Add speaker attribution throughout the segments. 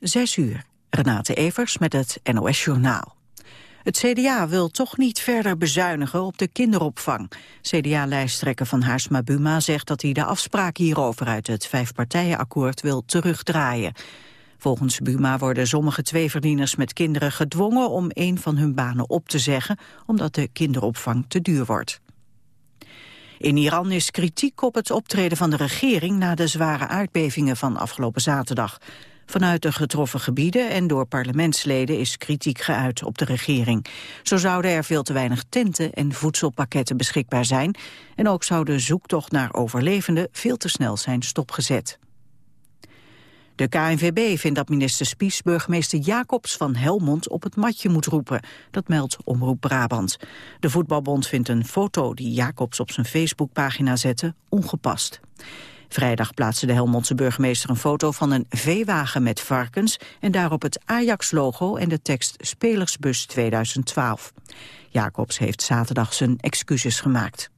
Speaker 1: Zes uur. Renate Evers met het NOS Journaal. Het CDA wil toch niet verder bezuinigen op de kinderopvang. CDA-lijsttrekker van Haarsma Buma zegt dat hij de afspraak hierover uit het vijfpartijenakkoord wil terugdraaien. Volgens Buma worden sommige tweeverdieners met kinderen gedwongen om een van hun banen op te zeggen, omdat de kinderopvang te duur wordt. In Iran is kritiek op het optreden van de regering na de zware aardbevingen van afgelopen zaterdag. Vanuit de getroffen gebieden en door parlementsleden is kritiek geuit op de regering. Zo zouden er veel te weinig tenten en voedselpakketten beschikbaar zijn. En ook zou de zoektocht naar overlevenden veel te snel zijn stopgezet. De KNVB vindt dat minister Spies burgemeester Jacobs van Helmond op het matje moet roepen. Dat meldt Omroep Brabant. De voetbalbond vindt een foto die Jacobs op zijn Facebookpagina zette ongepast. Vrijdag plaatste de Helmondse burgemeester een foto van een veewagen met varkens en daarop het Ajax-logo en de tekst Spelersbus 2012. Jacobs heeft zaterdag zijn excuses gemaakt.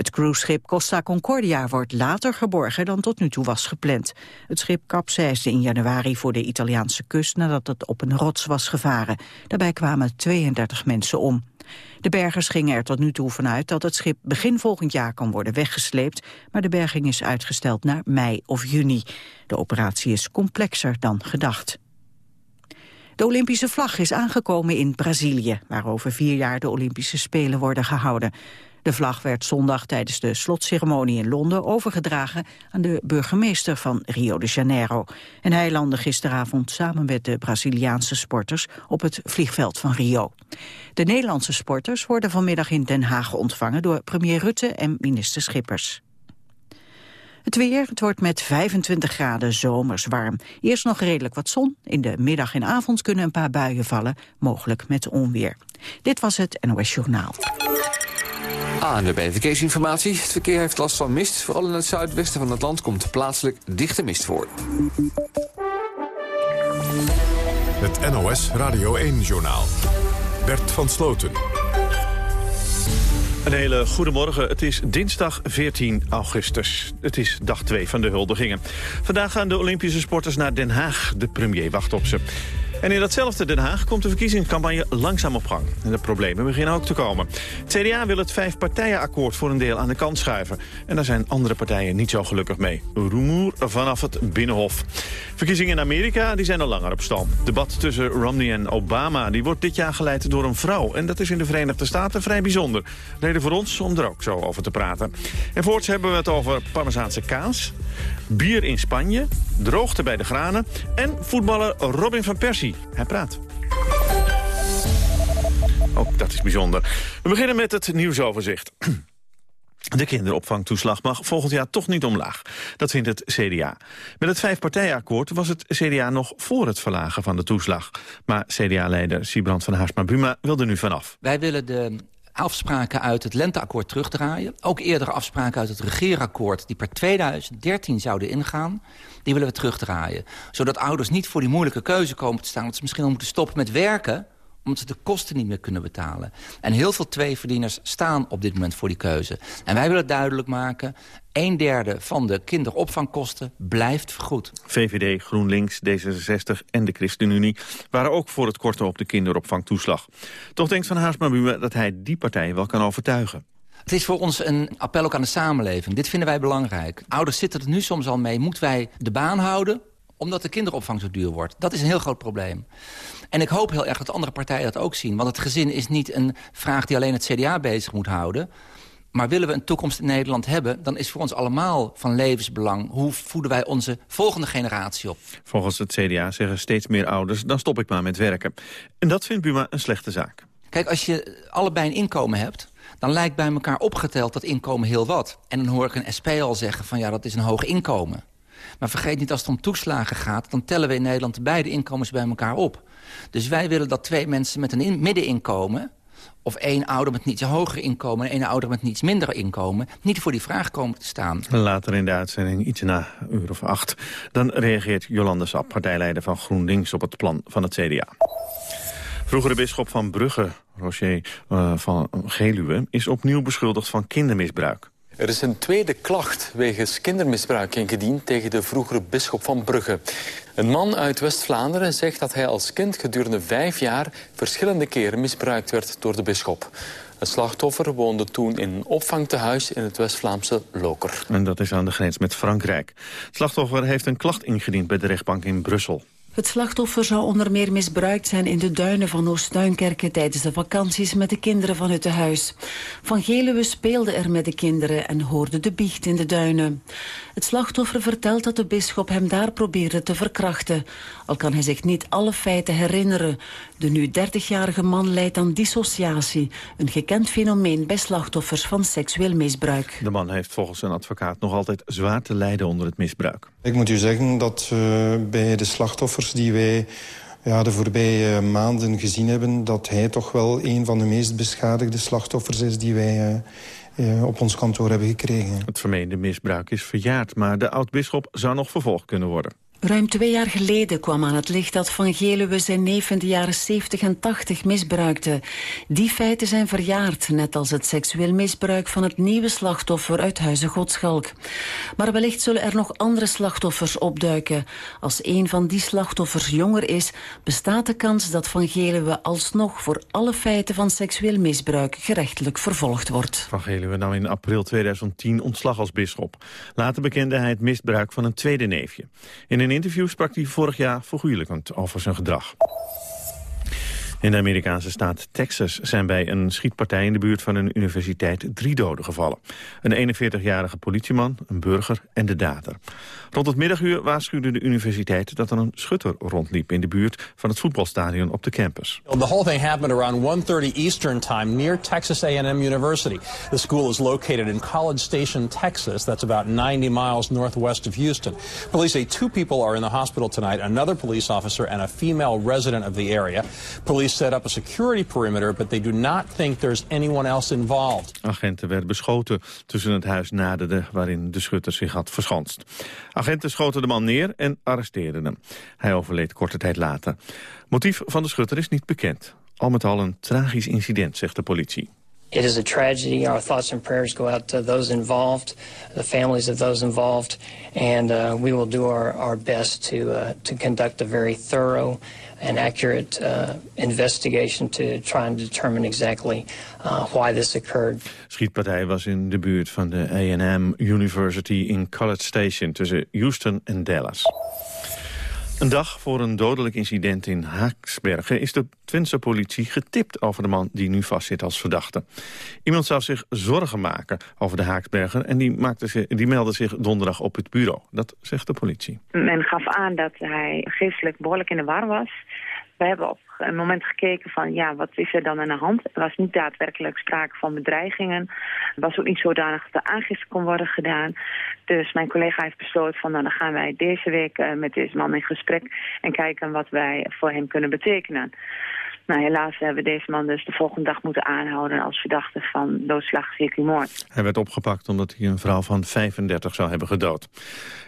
Speaker 1: Het cruiseschip Costa Concordia wordt later geborgen dan tot nu toe was gepland. Het schip kapseisde in januari voor de Italiaanse kust nadat het op een rots was gevaren. Daarbij kwamen 32 mensen om. De bergers gingen er tot nu toe vanuit dat het schip begin volgend jaar kan worden weggesleept, maar de berging is uitgesteld naar mei of juni. De operatie is complexer dan gedacht. De Olympische vlag is aangekomen in Brazilië, waar over vier jaar de Olympische Spelen worden gehouden. De vlag werd zondag tijdens de slotceremonie in Londen overgedragen aan de burgemeester van Rio de Janeiro. En hij landde gisteravond samen met de Braziliaanse sporters op het vliegveld van Rio. De Nederlandse sporters worden vanmiddag in Den Haag ontvangen door premier Rutte en minister Schippers. Het weer, het wordt met 25 graden zomers warm. Eerst nog redelijk wat zon. In de middag en avond kunnen een paar buien vallen, mogelijk met onweer. Dit was het NOS Journaal.
Speaker 2: ANWB Verkeersinformatie. Het verkeer heeft last van mist. Vooral in het zuidwesten van het land komt plaatselijk dichte mist voor.
Speaker 3: Het NOS Radio 1-journaal. Bert van Sloten.
Speaker 4: Een hele goede morgen. Het is dinsdag 14 augustus. Het is dag 2 van de huldigingen. Vandaag gaan de Olympische sporters naar Den Haag. De premier wacht op ze. En in datzelfde Den Haag komt de verkiezingscampagne langzaam op gang. En de problemen beginnen ook te komen. Het CDA wil het vijfpartijenakkoord voor een deel aan de kant schuiven. En daar zijn andere partijen niet zo gelukkig mee. Rumoer vanaf het Binnenhof. Verkiezingen in Amerika die zijn al langer op stand. debat tussen Romney en Obama die wordt dit jaar geleid door een vrouw. En dat is in de Verenigde Staten vrij bijzonder. Reden voor ons om er ook zo over te praten. En voorts hebben we het over Parmezaanse kaas, bier in Spanje, droogte bij de granen... en voetballer Robin van Persie. Hij praat. Ook dat is bijzonder. We beginnen met het nieuwsoverzicht. De kinderopvangtoeslag mag volgend jaar toch niet omlaag. Dat vindt het CDA. Met het vijfpartijakkoord was het CDA nog voor het verlagen van de toeslag. Maar CDA-leider Sibrand van Haarsma-Buma wil er nu vanaf.
Speaker 5: Wij willen de afspraken uit het lenteakkoord terugdraaien. Ook eerdere afspraken uit het regeerakkoord... die per 2013 zouden ingaan, die willen we terugdraaien. Zodat ouders niet voor die moeilijke keuze komen te staan... dat ze misschien al moeten stoppen met werken omdat ze de kosten niet meer kunnen betalen. En heel veel tweeverdieners staan op dit moment voor die keuze. En wij willen duidelijk maken... een derde van de kinderopvangkosten blijft vergoed.
Speaker 4: VVD, GroenLinks, D66 en de ChristenUnie... waren ook voor het korten op de kinderopvangtoeslag. Toch denkt Van Haarsma dat hij die partijen wel kan overtuigen.
Speaker 5: Het is voor ons een appel ook aan de samenleving. Dit vinden wij belangrijk. Ouders zitten er nu soms al mee. Moeten wij de baan houden omdat de kinderopvang zo duur wordt? Dat is een heel groot probleem. En ik hoop heel erg dat andere partijen dat ook zien. Want het gezin is niet een vraag die alleen het CDA bezig moet houden. Maar willen we een toekomst in Nederland hebben... dan is voor ons allemaal van levensbelang... hoe voeden wij onze volgende generatie op.
Speaker 4: Volgens het CDA zeggen steeds meer ouders... dan stop ik maar met werken. En dat vindt Buma een slechte zaak.
Speaker 5: Kijk, als je allebei een inkomen hebt... dan lijkt bij elkaar opgeteld dat inkomen heel wat. En dan hoor ik een SP al zeggen van ja, dat is een hoog inkomen. Maar vergeet niet, als het om toeslagen gaat... dan tellen we in Nederland de beide inkomens bij elkaar op. Dus wij willen dat twee mensen met een middeninkomen of één ouder met iets hoger inkomen... en één ouder met iets minder inkomen... niet voor die vraag komen te staan.
Speaker 4: Later in de uitzending, iets na een uur of acht... dan reageert Jolande Sap, partijleider van GroenLinks... op het plan van het CDA. Vroegere bisschop van Brugge, Roger uh, van Geluwe... is opnieuw beschuldigd van kindermisbruik.
Speaker 6: Er is een tweede klacht wegens kindermisbruik ingediend tegen de vroegere bisschop van Brugge. Een man uit West-Vlaanderen zegt dat hij als kind gedurende vijf jaar verschillende keren misbruikt werd door de bisschop. Het slachtoffer woonde toen in een opvangtehuis in het West-Vlaamse Loker.
Speaker 4: En dat is aan de grens met Frankrijk. Het slachtoffer heeft een klacht ingediend bij de rechtbank in Brussel.
Speaker 7: Het slachtoffer zou onder meer misbruikt zijn in de duinen van Oost-Duinkerke tijdens de vakanties met de kinderen van het huis. Van Geluwe speelde er met de kinderen en hoorde de biecht in de duinen. Het slachtoffer vertelt dat de bisschop hem daar probeerde te verkrachten. Al kan hij zich niet alle feiten herinneren. De nu 30-jarige man leidt aan dissociatie, een gekend fenomeen bij slachtoffers van seksueel misbruik.
Speaker 4: De man heeft volgens zijn advocaat nog altijd zwaar te lijden onder het misbruik.
Speaker 8: Ik moet u zeggen dat uh, bij de slachtoffers die wij ja, de voorbije maanden gezien hebben... dat hij toch wel een van de meest beschadigde slachtoffers is die wij... Uh, op ons kantoor hebben gekregen.
Speaker 4: Het vermeende misbruik is verjaard, maar de oud-bisschop zou nog vervolgd kunnen worden.
Speaker 7: Ruim twee jaar geleden kwam aan het licht dat Van Geluwe zijn neef in de jaren 70 en 80 misbruikte. Die feiten zijn verjaard, net als het seksueel misbruik van het nieuwe slachtoffer uit Huizen Godschalk. Maar wellicht zullen er nog andere slachtoffers opduiken. Als een van die slachtoffers jonger is, bestaat de kans dat Van Geluwe alsnog voor alle feiten van seksueel misbruik gerechtelijk vervolgd wordt.
Speaker 4: Van Geluwe nam in april 2010 ontslag als bisschop. Later bekende hij het misbruik van een tweede neefje. In een een interview sprak hij vorig jaar vergoeilijkend over zijn gedrag. In de Amerikaanse staat Texas zijn bij een schietpartij in de buurt van een universiteit drie doden gevallen. Een 41-jarige politieman, een burger en de dader. Rond het middaguur waarschuwde de universiteit dat er een schutter rondliep in de buurt van het voetbalstadion op de campus.
Speaker 9: The whole thing happened around 1:30 Eastern Time near Texas A&M University. The school is located in College Station, Texas. That's about 90 miles northwest of Houston. Police say two people are in the hospital tonight, another police officer and a female resident of the area. Police set up a security perimeter, but they do not think there's anyone else involved.
Speaker 4: Agenten werden beschoten tussen het huis naderden waarin de schutter zich had verschanst. Agenten schoten de man neer en arresteerden hem. Hij overleed korte tijd later. Motief van de schutter is niet bekend. Al met al een tragisch incident, zegt de politie.
Speaker 10: It is a tragedy. Our thoughts and prayers go out to those involved, the families of those involved, and uh, we will do our, our best to, uh, to conduct a very thorough and accurate uh, investigation to try and determine exactly uh, why this occurred.
Speaker 4: Schietpartij was in de buurt van de A&M University in College Station tussen Houston en Dallas. Een dag voor een dodelijk incident in Haaksbergen is de Twentse politie getipt over de man die nu vastzit als verdachte. Iemand zou zich zorgen maken over de Haaksbergen en die, maakte zich, die meldde zich donderdag op het bureau. Dat zegt de politie.
Speaker 11: Men gaf aan dat hij geestelijk behoorlijk in de war was. We hebben op een moment gekeken van, ja, wat is er dan aan de hand? Er was niet daadwerkelijk sprake van bedreigingen. Er was ook niet zodanig dat er aangifte kon worden gedaan. Dus mijn collega heeft besloten van, nou, dan gaan wij deze week uh, met deze man in gesprek... en kijken wat wij voor hem kunnen betekenen. Nou, helaas hebben we deze man dus de volgende dag moeten aanhouden als verdachte van doodslag moord.
Speaker 4: Hij werd opgepakt omdat hij een vrouw van 35 zou hebben gedood.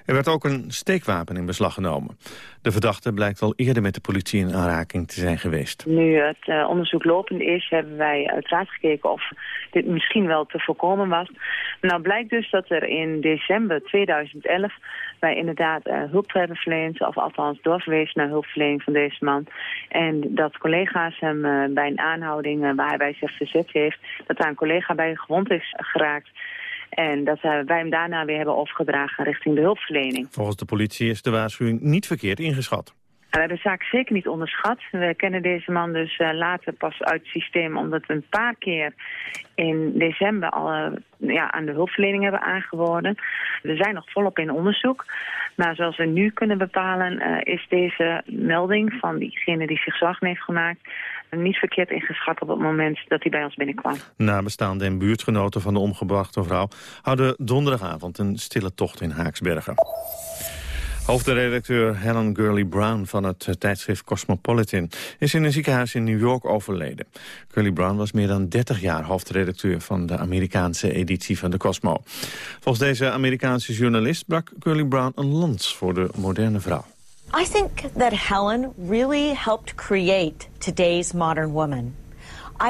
Speaker 4: Er werd ook een steekwapen in beslag genomen. De verdachte blijkt al eerder met de politie in aanraking te zijn geweest.
Speaker 11: Nu het uh, onderzoek lopend is, hebben wij uiteraard gekeken of dit misschien wel te voorkomen was. Nou blijkt dus dat er in december 2011 wij inderdaad uh, hulp hebben verleend, of althans doorverwezen naar hulpverlening van deze man. En dat collega's hem uh, bij een aanhouding waar hij zich verzet heeft, dat daar een collega bij gewond is geraakt. En dat wij hem daarna weer hebben overgedragen richting de hulpverlening.
Speaker 4: Volgens de politie is de waarschuwing niet verkeerd ingeschat.
Speaker 11: We hebben de zaak zeker niet onderschat. We kennen deze man dus uh, later pas uit het systeem... omdat we een paar keer in december al uh, ja, aan de hulpverlening hebben aangeboden. We zijn nog volop in onderzoek. Maar zoals we nu kunnen bepalen... Is deze melding van diegene die zich zorgen heeft gemaakt... niet verkeerd ingeschat op het moment dat hij bij ons binnenkwam.
Speaker 4: Nabestaanden en buurtgenoten van de omgebrachte vrouw... houden donderdagavond een stille tocht in Haaksbergen. Hoofdredacteur Helen Gurley Brown van het tijdschrift Cosmopolitan is in een ziekenhuis in New York overleden. Gurley Brown was meer dan 30 jaar hoofdredacteur van de Amerikaanse editie van de Cosmo. Volgens deze Amerikaanse journalist brak Gurley Brown een lans voor de moderne vrouw.
Speaker 12: I think that Helen really helped create today's modern woman.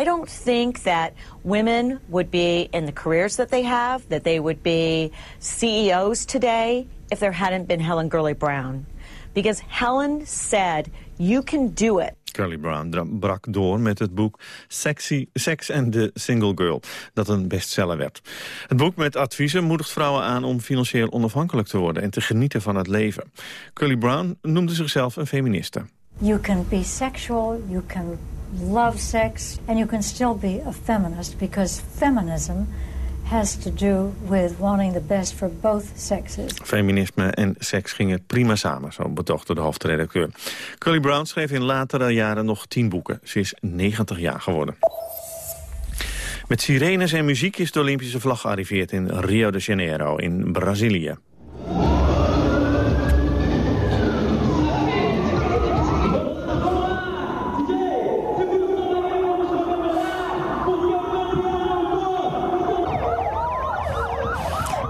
Speaker 12: I don't think that women would be in the careers that they have, that they would be CEOs today if there hadn't been Helen Gurley Brown. Because Helen said, you can do it.
Speaker 4: Curly Brown brak door met het boek Sexy, Sex and the Single Girl, dat een bestseller werd. Het boek met adviezen moedigt vrouwen aan om financieel onafhankelijk te worden en te genieten van het leven. Curly Brown noemde zichzelf een feministe.
Speaker 13: You can be sexual, you can love sex, and you can still be a feminist because feminism has to do with wanting the best for both sexes.
Speaker 4: Feminisme en seks gingen prima samen, zo betoogde de hoofdredacteur. Curly Brown schreef in latere jaren nog tien boeken. Ze is 90 jaar geworden. Met sirenes en muziek is de Olympische vlag gearriveerd in Rio de Janeiro in Brazilië.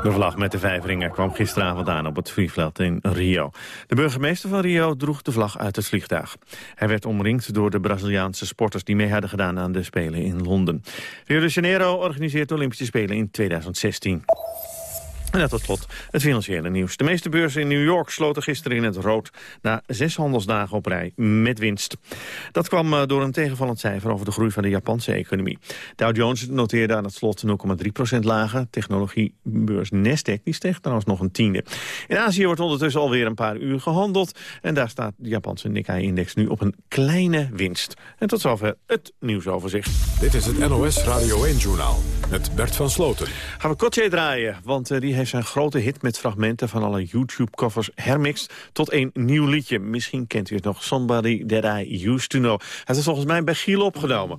Speaker 4: De vlag met de vijf kwam gisteravond aan op het vliegveld in Rio. De burgemeester van Rio droeg de vlag uit het vliegtuig. Hij werd omringd door de Braziliaanse sporters die mee hadden gedaan aan de Spelen in Londen. Rio de Janeiro organiseert de Olympische Spelen in 2016. En tot slot het financiële nieuws. De meeste beurzen in New York sloten gisteren in het rood... na zes handelsdagen op rij met winst. Dat kwam eh, door een tegenvallend cijfer over de groei van de Japanse economie. Dow Jones noteerde aan het slot 0,3% lager. Technologiebeurs Nasdaq die steeg trouwens nog een tiende. In Azië wordt ondertussen alweer een paar uur gehandeld. En daar staat de Japanse Nikkei-index nu op een kleine winst. En tot zover het nieuwsoverzicht.
Speaker 3: Dit is het NOS Radio 1-journaal met Bert van Sloten.
Speaker 4: Gaan we Kotje draaien, want uh, die heeft zijn grote hit met fragmenten van alle YouTube-covers hermixed tot een nieuw liedje. Misschien kent u het nog, Somebody That I Used To Know. Het is volgens mij bij Giel opgenomen.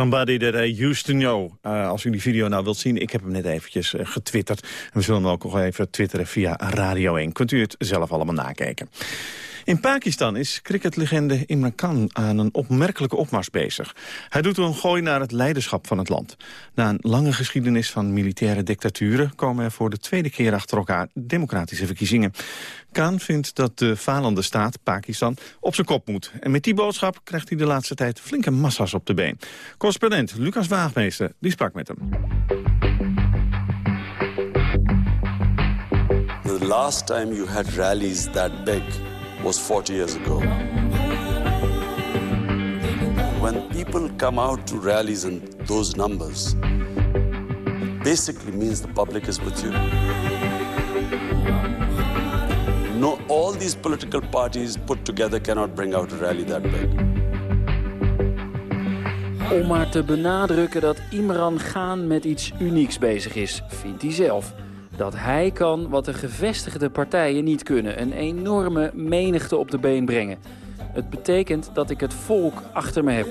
Speaker 4: Somebody That I Used To Know. Uh, als u die video nou wilt zien, ik heb hem net eventjes uh, getwitterd. We zullen hem ook nog even twitteren via Radio 1. Kunt u het zelf allemaal nakijken. In Pakistan is cricketlegende Imran Khan aan een opmerkelijke opmars bezig. Hij doet een gooi naar het leiderschap van het land. Na een lange geschiedenis van militaire dictaturen... komen er voor de tweede keer achter elkaar democratische verkiezingen. Khan vindt dat de falende staat, Pakistan, op zijn kop moet. En met die boodschap krijgt hij de laatste tijd flinke massa's op de been. Correspondent Lucas Waagmeester die sprak met hem.
Speaker 14: The last time you had rallies that big was 40 years ago. When people come out to rallies in those numbers, basically means the public is with you. No, all these political parties put together cannot bring out a rally that big.
Speaker 15: Om maar te benadrukken dat Imran Khan met iets unieks bezig is, vindt hij zelf dat hij kan wat de gevestigde partijen niet kunnen. Een enorme menigte op de been brengen. Het betekent dat ik het volk achter me heb.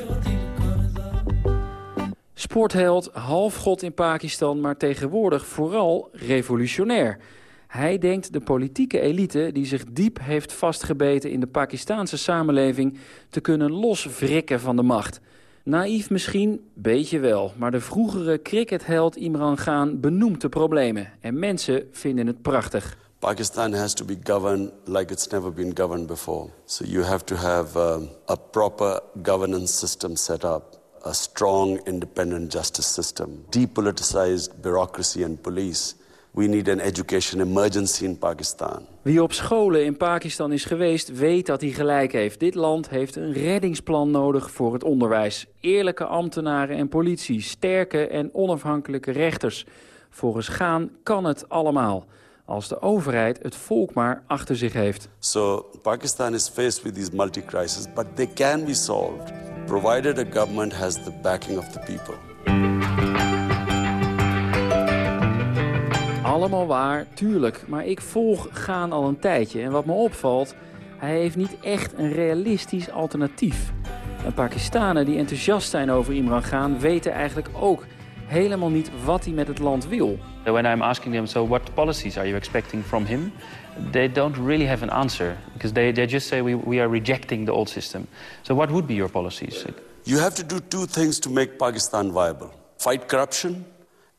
Speaker 15: Sportheld, halfgod in Pakistan, maar tegenwoordig vooral revolutionair. Hij denkt de politieke elite die zich diep heeft vastgebeten in de Pakistanse samenleving... te kunnen loswrikken van de macht... Naïef misschien, beetje wel. Maar de vroegere cricketheld Imran Khan benoemt de problemen. En mensen vinden het prachtig.
Speaker 14: Pakistan has to be governed like it's never been governed before. So you have to have um, a proper governance system set up. A strong independent justice system. Depoliticized bureaucracy and police. We need an education emergency in Pakistan.
Speaker 15: Wie op scholen in Pakistan is geweest, weet dat hij gelijk heeft. Dit land heeft een reddingsplan nodig voor het onderwijs. Eerlijke ambtenaren en politie, sterke en onafhankelijke rechters. Volgens Gaan kan het allemaal. Als de overheid het volk maar achter zich heeft.
Speaker 14: So Pakistan is faced with these multi-crises, but they can be solved, provided a government has the backing of the people.
Speaker 15: Allemaal waar, tuurlijk. Maar ik volg Gaan al een tijdje. En wat me opvalt, hij heeft niet echt een realistisch alternatief. En Pakistanen die enthousiast zijn over Imran Gaan... weten eigenlijk ook helemaal niet wat hij met het land wil.
Speaker 16: When I'm asking them, so what policies are you expecting from him? They don't really have an answer. Because they, they just say, we, we are rejecting the old system. So what would be your policies?
Speaker 14: You have to do two things to make Pakistan viable. Fight corruption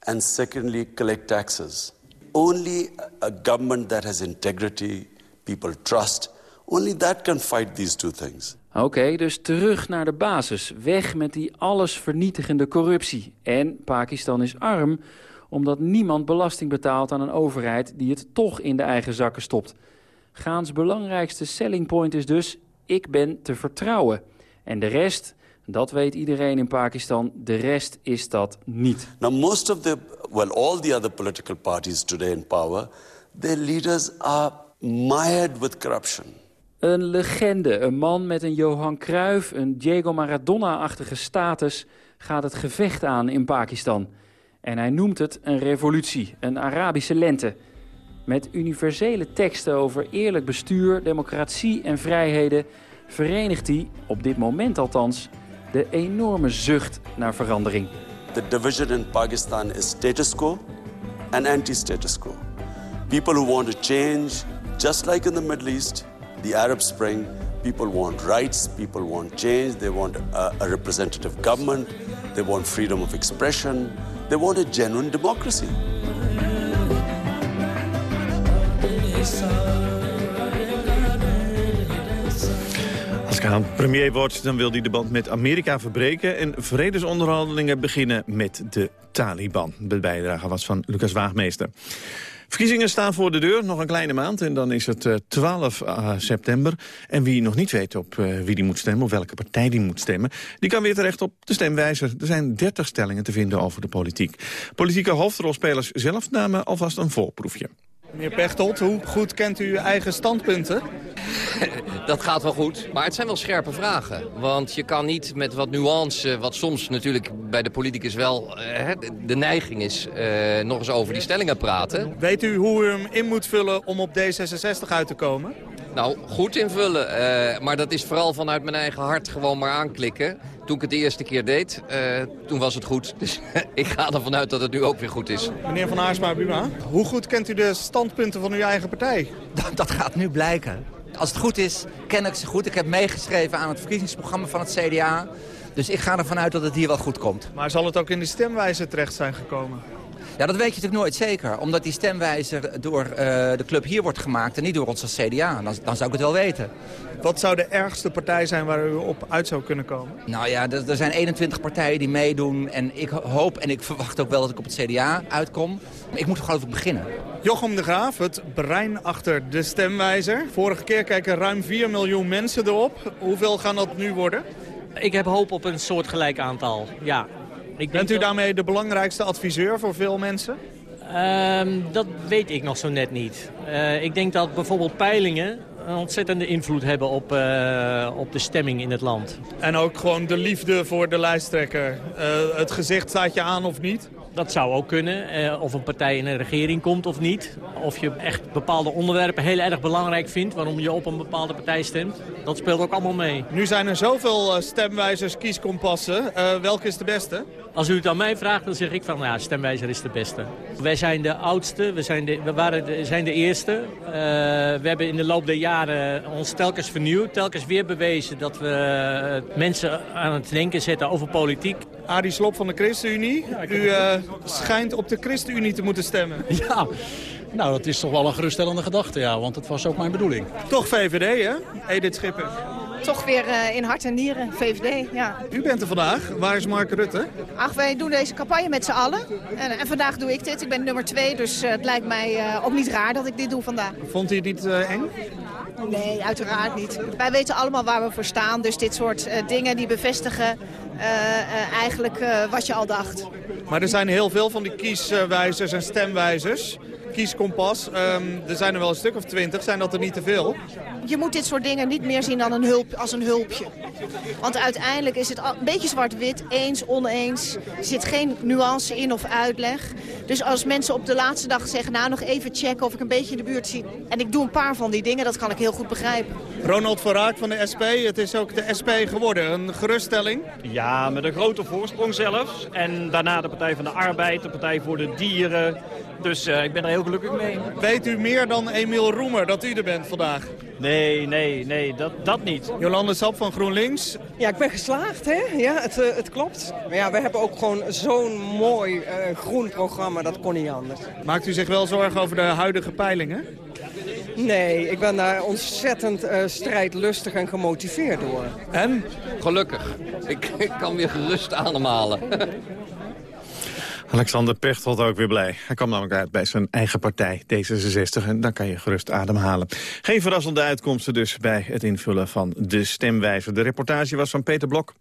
Speaker 14: and secondly, collect taxes. Only a government that has integrity, people trust, only that can fight these two things.
Speaker 15: Oké, dus terug naar de basis. Weg met die allesvernietigende corruptie. En Pakistan is arm omdat niemand belasting betaalt aan een overheid... die het toch in de eigen zakken stopt. Gaans belangrijkste selling point is dus... ik ben te vertrouwen. En de rest, dat weet iedereen in Pakistan. De rest is dat niet.
Speaker 14: Now most of the, well, all the other political parties today in power, their leaders are mired with corruption.
Speaker 15: Een legende, een man met een Johan Cruijff, een Diego Maradona-achtige status... gaat het gevecht aan in Pakistan. En hij noemt het een revolutie, een Arabische lente. Met universele teksten over eerlijk bestuur, democratie en vrijheden... verenigt hij, op dit moment althans, de enorme zucht naar verandering.
Speaker 14: The division in Pakistan is status quo and anti-status quo. People who want to change, just like in the Middle East, the Arab Spring, people want rights, people want change, they want a, a representative government, they want freedom of expression, they want a genuine democracy.
Speaker 4: Als premier wordt, dan wil hij de band met Amerika verbreken... en vredesonderhandelingen beginnen met de Taliban. De bijdrage was van Lucas Waagmeester. Verkiezingen staan voor de deur, nog een kleine maand en dan is het 12 uh, september. En wie nog niet weet op uh, wie die moet stemmen, of welke partij die moet stemmen... die kan weer terecht op de stemwijzer. Er zijn 30 stellingen te vinden over de politiek. Politieke hoofdrolspelers zelf namen alvast een voorproefje.
Speaker 17: Meneer Pechtold, hoe goed kent u uw eigen standpunten?
Speaker 18: Dat gaat wel goed, maar het zijn wel scherpe vragen. Want je kan niet met wat nuance, wat soms natuurlijk bij de politicus wel eh, de neiging is, eh, nog eens over die stellingen praten.
Speaker 17: Weet u hoe u hem in moet vullen om op D66 uit te komen?
Speaker 18: Nou, goed invullen. Uh, maar dat is vooral vanuit mijn eigen hart gewoon maar aanklikken toen ik het de eerste keer deed, uh, toen was het goed. Dus ik ga ervan uit dat het nu ook weer goed is.
Speaker 17: Meneer Van Aarsma Buma, hoe goed kent u de standpunten van uw eigen partij?
Speaker 19: Dat, dat gaat nu blijken. Als het goed is, ken ik ze goed. Ik heb meegeschreven aan het verkiezingsprogramma van het CDA. Dus ik ga ervan uit dat het hier wel goed komt.
Speaker 17: Maar zal het ook in de stemwijze terecht zijn gekomen?
Speaker 19: Ja, dat weet je natuurlijk nooit zeker. Omdat die stemwijzer door uh, de club hier wordt gemaakt en niet door ons als CDA. Dan, dan, zou ik het wel weten.
Speaker 17: Wat zou de ergste partij zijn waar u op uit zou kunnen komen?
Speaker 19: Nou ja, er, er zijn 21 partijen die meedoen. En ik hoop en ik verwacht ook wel dat ik op het CDA uitkom. Ik moet er geloof ik beginnen.
Speaker 17: Jochem de Graaf, het brein achter de stemwijzer. Vorige keer kijken ruim 4 miljoen mensen erop. Hoeveel gaan dat nu worden?
Speaker 20: Ik heb hoop op een soort gelijk aantal, ja.
Speaker 17: Ik Bent u daarmee de belangrijkste adviseur voor veel mensen?
Speaker 20: Um, dat weet ik nog zo net niet. Uh, ik denk dat bijvoorbeeld peilingen een ontzettende invloed hebben op, uh, op de stemming in het land.
Speaker 17: En ook gewoon de liefde voor de lijsttrekker. Uh, het gezicht staat je aan of niet?
Speaker 20: Dat zou ook kunnen. Uh, of een partij in een regering komt of niet. Of je echt bepaalde onderwerpen heel erg belangrijk vindt... waarom je op een bepaalde partij stemt. Dat speelt ook allemaal mee.
Speaker 17: Nu zijn er zoveel stemwijzers, kieskompassen. welke is de beste?
Speaker 20: Als u het aan mij vraagt, dan zeg ik van ja, stemwijzer is de beste. Wij zijn de oudste, we zijn de, we waren de, zijn de eerste. Uh, we hebben in de loop der jaren ons telkens vernieuwd, telkens weer bewezen dat we mensen aan het denken zetten over politiek.
Speaker 17: Arie Slop van de ChristenUnie, u uh, schijnt op de ChristenUnie te moeten stemmen.
Speaker 21: Ja, nou dat is toch wel een geruststellende gedachte, ja, want dat was ook mijn bedoeling.
Speaker 17: Toch VVD, hè? Edith Schipper
Speaker 22: toch weer uh, in hart en nieren, VVD. Ja.
Speaker 17: U bent er vandaag. Waar is Mark Rutte?
Speaker 22: Ach, wij doen deze campagne met z'n allen. En, en, vandaag doe ik dit. Ik ben nummer twee, dus uh, het lijkt mij uh, ook niet raar dat ik dit doe vandaag.
Speaker 17: Vond u het niet eng?
Speaker 22: Nee, uiteraard niet. Wij weten allemaal waar we voor staan. Dus dit soort dingen die bevestigen eigenlijk wat je al dacht.
Speaker 17: Maar er zijn heel veel van die kieswijzers en stemwijzers kieskompas. Um, er zijn er wel een stuk of twintig. Zijn dat er niet te veel?
Speaker 22: Je moet dit soort dingen niet meer zien dan een hulp, als een hulpje. Want uiteindelijk is het een beetje zwart-wit, eens, oneens. Er zit geen nuance in of uitleg. Dus als mensen op de laatste dag zeggen... nou, nog even checken of ik een beetje in de buurt zie... en ik doe een paar van die dingen, dat kan ik heel goed begrijpen.
Speaker 17: Ronald van Raak van de SP, het is ook de SP geworden. Een geruststelling?
Speaker 23: Ja, met een grote voorsprong zelfs. En daarna de Partij van de Arbeid, de Partij voor de Dieren... Dus uh, ik ben er heel gelukkig mee.
Speaker 17: Weet u meer dan Emiel Roemer dat u er bent vandaag?
Speaker 23: Nee, nee, nee, dat, dat niet.
Speaker 17: Jolande Sap van GroenLinks.
Speaker 24: Ja, ik ben geslaagd, hè? Ja, het, uh, het klopt. Maar ja, we hebben ook gewoon zo'n mooi uh, groen programma, dat kon niet anders.
Speaker 17: Maakt u zich wel zorgen over de huidige peilingen?
Speaker 24: Nee, ik ben daar ontzettend uh, strijdlustig en gemotiveerd door.
Speaker 17: En?
Speaker 18: Gelukkig. Ik, ik kan weer gerust ademhalen.
Speaker 4: Alexander Pechtold ook weer blij. Hij kwam namelijk uit bij zijn eigen partij, D66. En dan kan je gerust ademhalen. Geen verrassende uitkomsten dus bij het invullen van de stemwijzer. De reportage was van Peter Blok.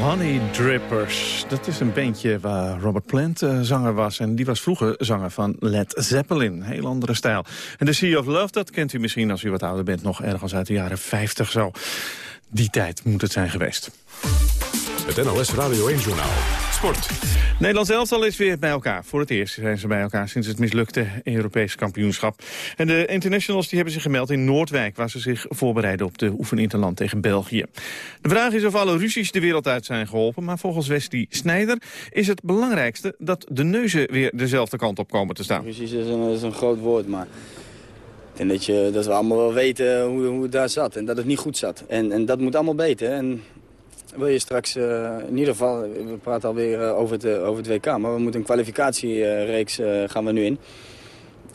Speaker 4: Honey Drippers. Dat is een bandje waar Robert Plant uh, zanger was. En die was vroeger zanger van Led Zeppelin. Heel andere stijl. En de Sea of Love, dat kent u misschien als u wat ouder bent... nog ergens uit de jaren 50 zo. Die tijd moet het zijn geweest.
Speaker 3: Het NOS Radio 1-journaal. Sport.
Speaker 4: Nederlands elftal is weer bij elkaar. Voor het eerst zijn ze bij elkaar sinds het mislukte Europees kampioenschap. En de internationals die hebben zich gemeld in Noordwijk... waar ze zich voorbereiden op de oefeninterland tegen België. De vraag is of alle ruzies de wereld uit zijn geholpen... maar volgens Wesley Snijder is het belangrijkste... dat de neuzen weer dezelfde kant op komen te staan.
Speaker 25: Ruzies is een, is een groot woord, maar... Ik denk dat, je, dat we allemaal wel weten hoe, hoe het daar zat en dat het niet goed zat. En, en dat moet allemaal beter. En wil je straks, uh, in ieder geval, we praten alweer uh, over, het, uh, over het WK, maar we moeten een kwalificatiereeks gaan we nu in.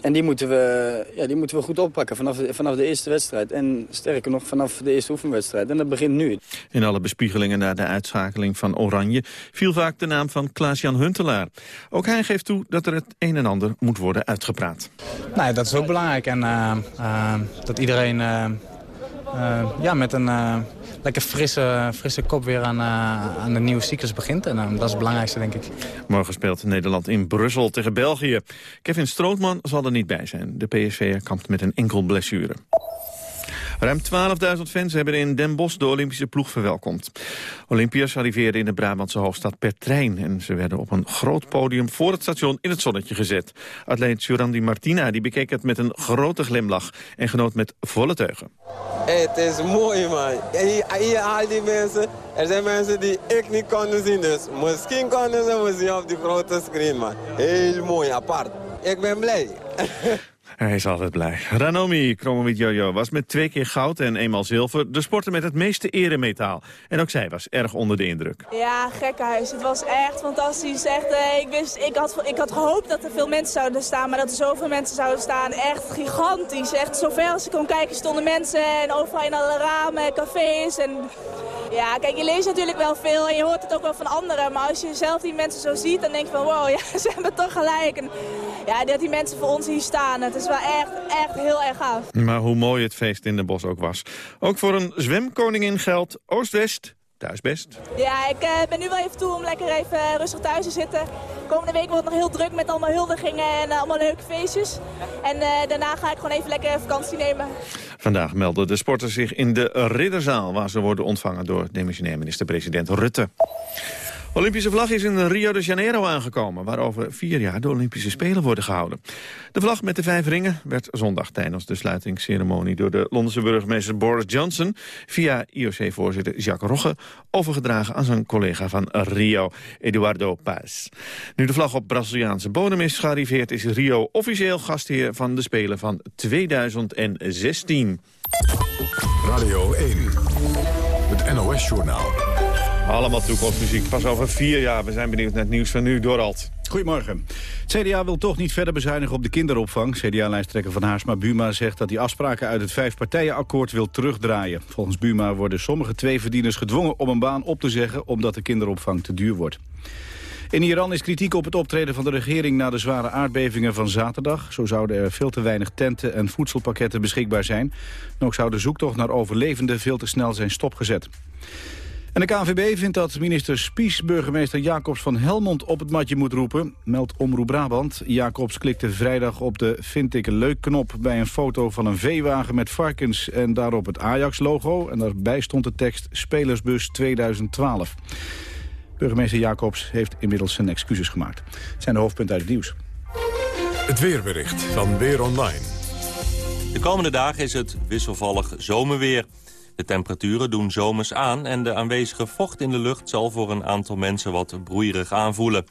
Speaker 25: En die moeten we, ja, die moeten we goed oppakken vanaf de, vanaf de eerste wedstrijd. En sterker nog, vanaf de eerste oefenwedstrijd. En dat begint nu.
Speaker 4: In alle bespiegelingen na de uitschakeling van Oranje viel vaak de naam van Klaas-Jan Huntelaar. Ook hij geeft toe dat er het een en ander moet worden uitgepraat.
Speaker 26: Nee, dat is ook belangrijk. En dat iedereen ja, met een lekker frisse, frisse kop weer aan, uh, aan de nieuwe cyclus begint. En uh, dat is het belangrijkste, denk ik.
Speaker 4: Morgen speelt Nederland in Brussel tegen België. Kevin Strootman zal er niet bij zijn. De PSV kampt met een enkel blessure. Ruim 12.000 fans hebben in Den Bosch de Olympische ploeg verwelkomd. Olympiërs arriveerden in de Brabantse hoofdstad per trein... en ze werden op een groot podium voor het station in het zonnetje gezet. Atleet Jurandi Martina die bekeek het met een grote glimlach... en genoot met volle teugen.
Speaker 27: Het is mooi, man. Hier, hier al die mensen, er zijn mensen die ik niet kon zien. Dus misschien konden ze me zien op die grote screen, man. Heel mooi, apart. Ik ben blij.
Speaker 4: Hij is altijd blij. Ranomi Kromowidjojo was met twee keer goud en eenmaal zilver... de sporter met het meeste eremetaal. En ook zij was erg onder de indruk.
Speaker 28: Ja, gekkenhuis. Het was echt fantastisch. Echt, eh, ik, wist, ik, had, ik had gehoopt dat er veel mensen zouden staan... maar dat er zoveel mensen zouden staan. Echt gigantisch. Echt zover als ik kon kijken stonden mensen... en overal in alle ramen, cafés en... Ja, kijk, je leest natuurlijk wel veel en je hoort het ook wel van anderen. Maar als je zelf die mensen zo ziet, dan denk je van wow, ja, ze hebben toch gelijk. En ja, dat die mensen voor ons hier staan, het is wel echt, echt heel erg gaaf.
Speaker 4: Maar hoe mooi het feest in de bos ook was. Ook voor een zwemkoningin geldt Oost-West thuis best.
Speaker 28: Ja, ik uh, ben nu wel even toe om lekker even rustig thuis te zitten. Komende week wordt het nog heel druk met allemaal huldigingen en uh, allemaal leuke feestjes. En daarna ga ik gewoon even lekker vakantie nemen.
Speaker 4: Vandaag melden de sporters zich in de Ridderzaal... waar ze worden ontvangen door demissionair minister-president Rutte. Olympische vlag is in Rio de Janeiro aangekomen... waar over vier jaar de Olympische Spelen worden gehouden. De vlag met de vijf ringen werd zondag tijdens de sluitingsceremonie... door de Londense burgemeester Boris Johnson... via IOC-voorzitter Jacques Rogge... overgedragen aan zijn collega van Rio, Eduardo Paz. Nu de vlag op Braziliaanse bodem is gearriveerd... is Rio officieel gastheer van de Spelen van 2016.
Speaker 3: Radio 1, het NOS-journaal.
Speaker 4: Allemaal toekomstmuziek. Pas over vier jaar. We zijn benieuwd naar het nieuws van nu. Dorald.
Speaker 29: Goedemorgen. CDA wil toch niet verder bezuinigen op de kinderopvang. CDA-lijsttrekker Van Haarsma Buma zegt dat hij afspraken uit het vijfpartijenakkoord wil terugdraaien. Volgens Buma worden sommige tweeverdieners gedwongen om een baan op te zeggen... omdat de kinderopvang te duur wordt. In Iran is kritiek op het optreden van de regering na de zware aardbevingen van zaterdag. Zo zouden er veel te weinig tenten en voedselpakketten beschikbaar zijn. En ook zou de zoektocht naar overlevenden veel te snel zijn stopgezet. En de KNVB vindt dat minister Spies burgemeester Jacobs van Helmond op het matje moet roepen. Meldt Omroep Brabant. Jacobs klikte vrijdag op de vind ik een leuk knop bij een foto van een veewagen met varkens en daarop het Ajax-logo. En daarbij stond de tekst Spelersbus 2012. Burgemeester Jacobs heeft inmiddels zijn excuses gemaakt. Het zijn de hoofdpunten uit het nieuws.
Speaker 3: Het weerbericht van Weer Online.
Speaker 30: De komende dagen is het wisselvallig zomerweer. De temperaturen doen zomers aan en de aanwezige vocht in de lucht zal voor een aantal mensen wat broeierig aanvoelen.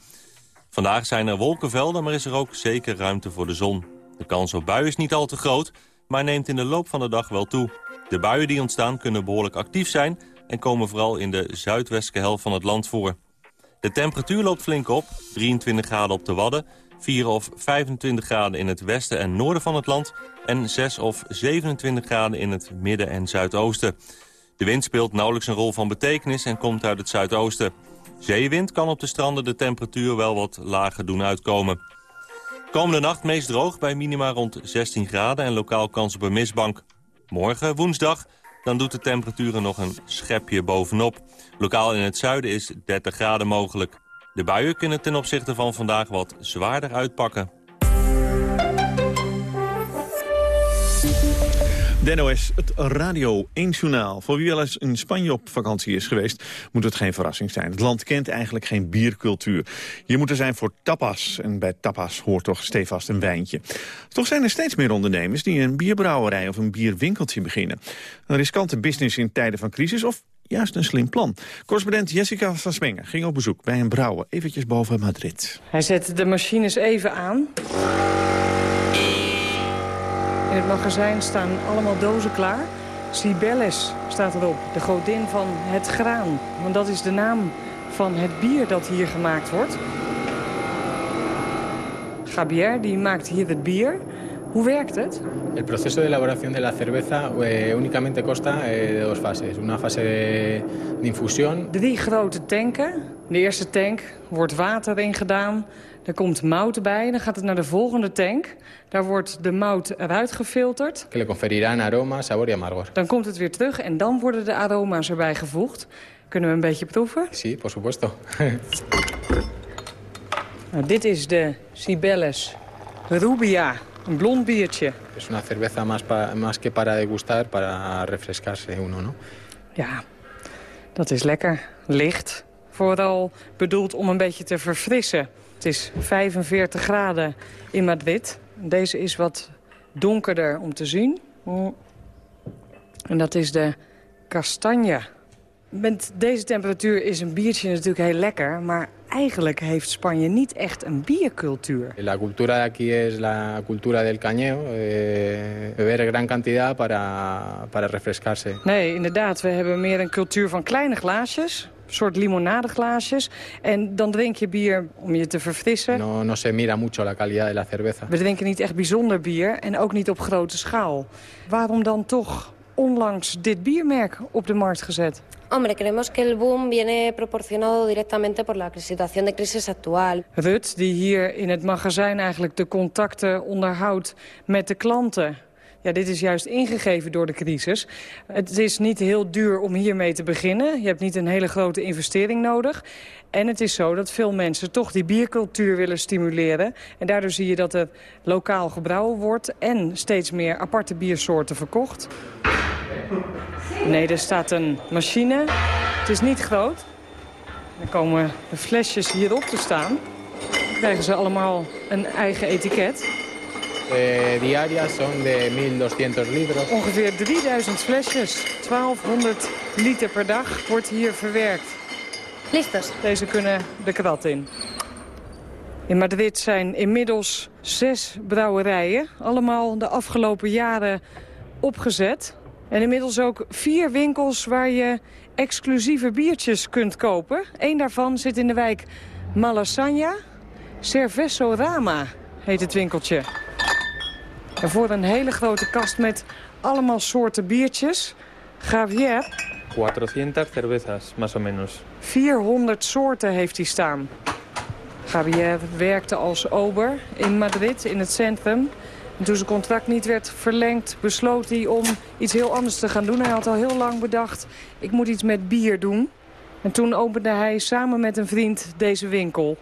Speaker 30: Vandaag zijn er wolkenvelden, maar is er ook zeker ruimte voor de zon. De kans op buien is niet al te groot, maar neemt in de loop van de dag wel toe. De buien die ontstaan kunnen behoorlijk actief zijn en komen vooral in de zuidwestelijke helft van het land voor. De temperatuur loopt flink op, 23 graden op de Wadden, 4 of 25 graden in het westen en noorden van het land... en 6 of 27 graden in het midden en zuidoosten. De wind speelt nauwelijks een rol van betekenis en komt uit het zuidoosten. Zeewind kan op de stranden de temperatuur wel wat lager doen uitkomen. Komende nacht meest droog bij minima rond 16 graden en lokaal kans op een mistbank. Morgen, woensdag, dan doet de temperatuur er nog een schepje bovenop. Lokaal in het zuiden is 30 graden mogelijk. De buien kunnen ten opzichte van vandaag wat zwaarder uitpakken.
Speaker 4: De NOS, het Radio 1 Journaal. Voor wie wel eens in Spanje op vakantie is geweest, moet het geen verrassing zijn. Het land kent eigenlijk geen biercultuur. Je moet er zijn voor tapas. En bij tapas hoort toch stevast een wijntje. Toch zijn er steeds meer ondernemers die een bierbrouwerij of een bierwinkeltje beginnen. Een riskante business in tijden van crisis of juist een slim plan. Correspondent Jessica van Smengen ging op bezoek bij een brouwer, eventjes boven Madrid.
Speaker 31: Hij zet de machines even aan. In het magazijn staan allemaal dozen klaar. Cibelles staat erop, de godin van het graan. Want dat is de naam van het bier dat hier gemaakt wordt. Javier die maakt hier het bier. Hoe werkt het?
Speaker 32: El proceso de elaboración de la cerveza eh, únicamente consta eh, de dos fases. Una fase de, de infusión.
Speaker 31: Drie grote tanken. De eerste tank wordt water in gedaan. Er komt mout bij, dan gaat het naar de volgende tank. Daar wordt de mout eruit gefilterd.
Speaker 32: Que le conferirán aroma, sabor y amargor.
Speaker 31: Dan komt het weer terug en dan worden de aroma's erbij gevoegd. Kunnen we een beetje proeven?
Speaker 32: Sí, por supuesto.
Speaker 31: nou, dit is de Cibelles Rubia, een blond biertje.
Speaker 32: Es una cerveza más, pa, más que para degustar, para refrescarse uno, ¿no?
Speaker 31: Ja, dat is lekker. Licht. Vooral bedoeld om een beetje te verfrissen. Het is 45 graden in Madrid. Deze is wat donkerder om te zien. En dat is de castanje. Met deze temperatuur is een biertje natuurlijk heel lekker... maar eigenlijk heeft Spanje niet echt een biercultuur.
Speaker 32: La cultura de aquí es la cultura del cañeo. Eh, beber gran cantidad para, para refrescarse.
Speaker 31: Nee, inderdaad. We hebben meer een cultuur van kleine glaasjes soort limonadeglaasjes. En dan drink je bier om je te verfrissen.
Speaker 32: No, no se mira mucho la calidad de la cerveza.
Speaker 31: We drinken niet echt bijzonder bier en ook niet op grote schaal. Waarom dan toch onlangs dit biermerk op de markt gezet?
Speaker 33: Hombre, creemos que el boom viene proporcionado directamente por la situación de crisis actual.
Speaker 31: Rut, die hier in het magazijn eigenlijk de contacten onderhoudt met de klanten. Ja, dit is juist ingegeven door de crisis. Het is niet heel duur om hiermee te beginnen. Je hebt niet een hele grote investering nodig. En het is zo dat veel mensen toch die biercultuur willen stimuleren. En daardoor zie je dat er lokaal gebrouwen wordt en steeds meer aparte biersoorten verkocht. Nee, er staat een machine. Het is niet groot. Dan komen de flesjes hierop te staan. Dan krijgen ze allemaal een eigen etiket.
Speaker 32: Eh, diarias son de 1200 liters.
Speaker 31: Ongeveer 3000 flesjes, 1200 liter per dag wordt hier verwerkt.
Speaker 33: Listos.
Speaker 31: Deze kunnen de krat in. In Madrid zijn inmiddels zes brouwerijen, allemaal de afgelopen jaren opgezet. En inmiddels ook vier winkels waar je exclusieve biertjes kunt kopen. Eén daarvan zit in de wijk Malasaña. Cerveso Rama heet het winkeltje. En voor een hele grote kast met allemaal soorten biertjes. Javier.
Speaker 32: 400 cervezas, más o menos.
Speaker 31: 400 soorten heeft hij staan. Javier werkte als ober in Madrid, in het centrum. En toen zijn contract niet werd verlengd, besloot hij om iets heel anders te gaan doen. Hij had al heel lang bedacht, ik moet iets met bier doen. En toen opende hij samen met een vriend deze winkel.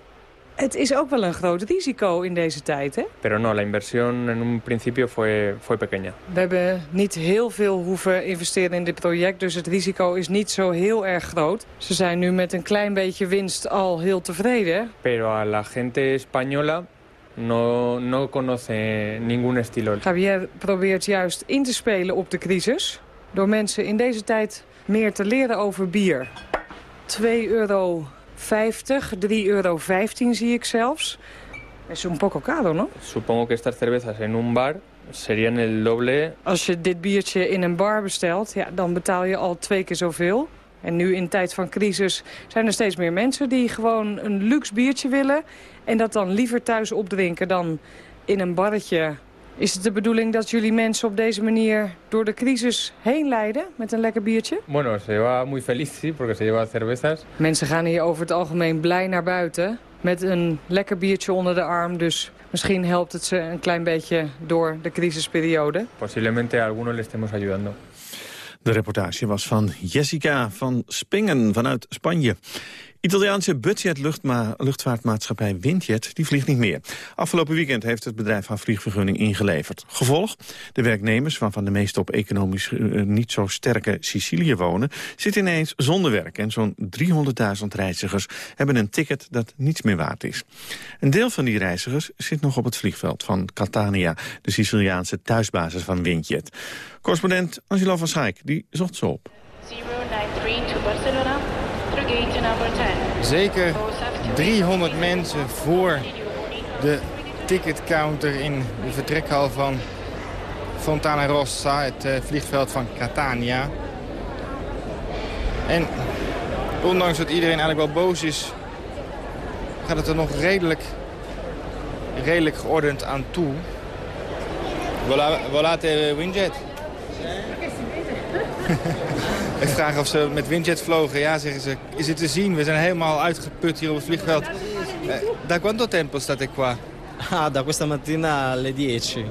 Speaker 31: Het is ook wel een groot risico in deze tijd, hè?
Speaker 32: Pero no, la inversión en un principio fue, fue pequeña.
Speaker 31: We hebben niet heel veel hoeven investeren in dit project, dus het risico is niet zo heel erg groot. Ze zijn nu met een klein beetje winst al heel tevreden.
Speaker 32: Pero a la gente española no, no conoce ningún estilo.
Speaker 31: Javier probeert juist in te spelen op de crisis... door mensen in deze tijd meer te leren over bier. 2 euro 50, 3,15 euro zie ik zelfs. Es un poco caro, no?
Speaker 32: Supongo que estas cervezas en un bar serían el doble.
Speaker 31: Als je dit biertje in een bar bestelt, ja, dan betaal je al twee keer zoveel. En nu in tijd van crisis zijn er steeds meer mensen die gewoon een luxe biertje willen... en dat dan liever thuis opdrinken dan in een barretje is het de bedoeling dat jullie mensen op deze manier door de crisis heen leiden met een lekker biertje?
Speaker 32: Bueno, se va muy feliz, sí, porque se lleva cervezas.
Speaker 31: Mensen gaan hier over het algemeen blij naar buiten met een lekker biertje onder de arm. Dus misschien helpt het ze een klein beetje door de crisisperiode.
Speaker 32: Posiblemente a algunos le estemos ayudando.
Speaker 4: De reportage was van Jessica van Spingen vanuit Spanje. Italiaanse budget-luchtvaartmaatschappij Windjet die vliegt niet meer. Afgelopen weekend heeft het bedrijf haar vliegvergunning ingeleverd. Gevolg? De werknemers, waarvan de meeste op economisch eh, niet zo sterke Sicilië wonen... zitten ineens zonder werk en zo'n 300.000 reizigers hebben een ticket dat niets meer waard is. Een deel van die reizigers zit nog op het vliegveld van Catania... de Siciliaanse thuisbasis van Windjet. Correspondent Angelo van Schaik die zocht ze op.
Speaker 34: Zeker 300 mensen voor de ticketcounter in de vertrekhal van Fontana Rossa, het eh, vliegveld van Catania. En ondanks dat iedereen eigenlijk wel boos is, gaat het er nog redelijk, redelijk geordend aan toe. Voilà, voilà de Windjet. Ik vraag of ze met Windjet vlogen. Ja, zeggen ze. Is het te zien? We zijn helemaal uitgeput hier op het vliegveld. Eh, da quanto tempo state qua?
Speaker 35: Ah, da questa mattina alle 10.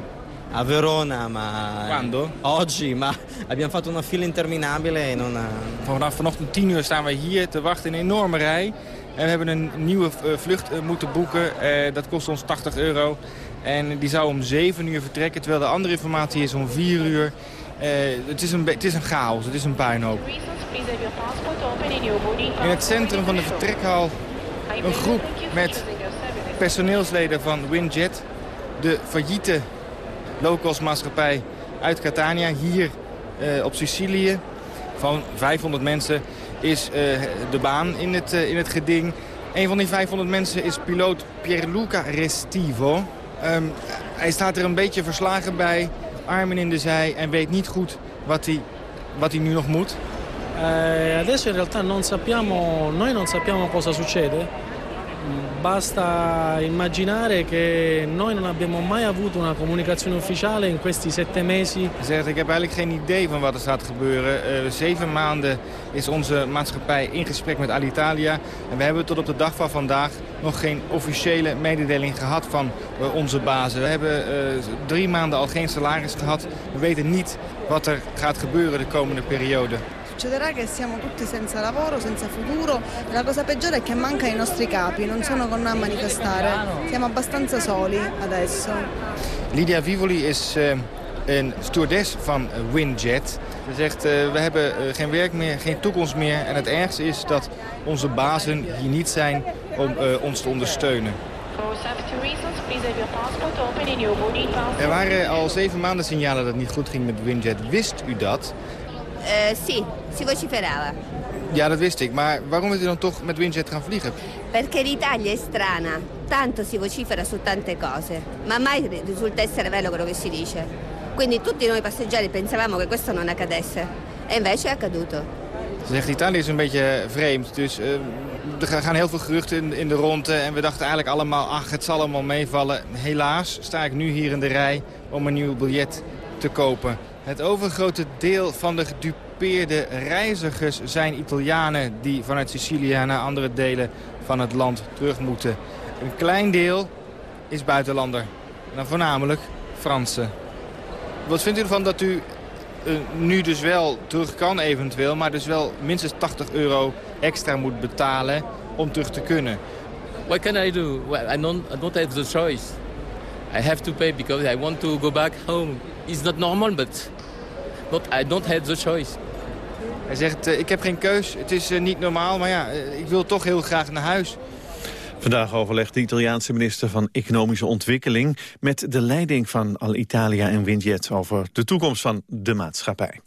Speaker 35: A Verona, ma...
Speaker 34: Quando?
Speaker 35: Oggi, ma abbiamo fatto una fila interminabile e non...
Speaker 34: Vanaf vanochtend 10 uur staan wij hier te wachten in een enorme rij. En we hebben een nieuwe eh, vlucht eh, moeten boeken. Eh, dat kost ons 80 euro. En die zou om 7 uur vertrekken, terwijl de andere informatie is om 4 uur. Eh, het, is een, het is chaos, het is een puinhoop. In het centrum van de vertrekhal een groep met personeelsleden van Windjet. De failliete low-cost-maatschappij uit Catania, hier eh, op Sicilië. Van 500 mensen is eh, de baan in het, in het geding. Een van die 500 mensen is piloot Pierluca Restivo. Ehm, hij staat er een beetje verslagen bij, armen in de zij en weet niet goed wat hij, wat hij nu nog moet.
Speaker 36: Eh, adesso in realtà non sappiamo, noi non sappiamo cosa succede. Basta immaginare che noi non abbiamo mai avuto una comunicazione ufficiale in questi sette mesi.
Speaker 34: Zegt, ik heb eigenlijk geen idee van wat er gaat gebeuren. Eh, zeven maanden is onze maatschappij in gesprek met Alitalia. En we hebben tot op de dag van vandaag nog geen officiële mededeling gehad van eh, onze bazen. We hebben eh, drie maanden al geen salaris gehad. We weten niet wat er gaat gebeuren de komende periode.
Speaker 37: Succederà che siamo tutti senza lavoro, senza futuro la cosa peggiore è che mancano i nostri capi, non sono con noi a manifestare. Siamo abbastanza soli adesso.
Speaker 34: Lydia Vivoli is eh, een stewardess van Windjet. Ze zegt, eh, we hebben eh, geen werk meer, geen toekomst meer. En het ergste is dat onze bazen hier niet zijn om eh, ons te ondersteunen. Er waren al zeven maanden signalen dat het niet goed ging met Windjet. Wist u dat?
Speaker 38: Sì, si vociferava.
Speaker 34: Ja, dat wist ik. Maar waarom bent u dan toch met Windjet gaan vliegen?
Speaker 38: Perché l'Italia è strana. Tanto si vocifera su tante cose, ma mai risulta essere vero quello che si dice. Quindi tutti noi passeggeri pensavamo che questo non accadesse. E invece è accaduto.
Speaker 34: Ze zegt, Italië is een beetje vreemd. Dus eh, er gaan heel veel geruchten in, de ronde. En we dachten eigenlijk allemaal, ach, het zal allemaal meevallen. Helaas sta ik nu hier in de rij om een nieuw biljet te kopen. Het overgrote deel van de gedupeerde reizigers zijn Italianen... die vanuit Sicilië naar andere delen van het land terug moeten. Een klein deel is buitenlander. En dan voornamelijk Fransen. Wat vindt u ervan dat u eh, nu dus wel terug kan eventueel... maar dus wel minstens 80 euro extra moet betalen om terug te kunnen?
Speaker 39: What can I do? Well, I don't, I don't have the choice. I have to pay because I want to go back home. It's not normal, but, I don't have the choice.
Speaker 34: Hij zegt, eh, ik heb geen keus, het is eh, niet normaal... maar ja, ik wil toch heel graag naar huis.
Speaker 4: Vandaag overlegt de Italiaanse minister van Economische Ontwikkeling... met de leiding van Alitalia en Windjet over de toekomst van de maatschappij.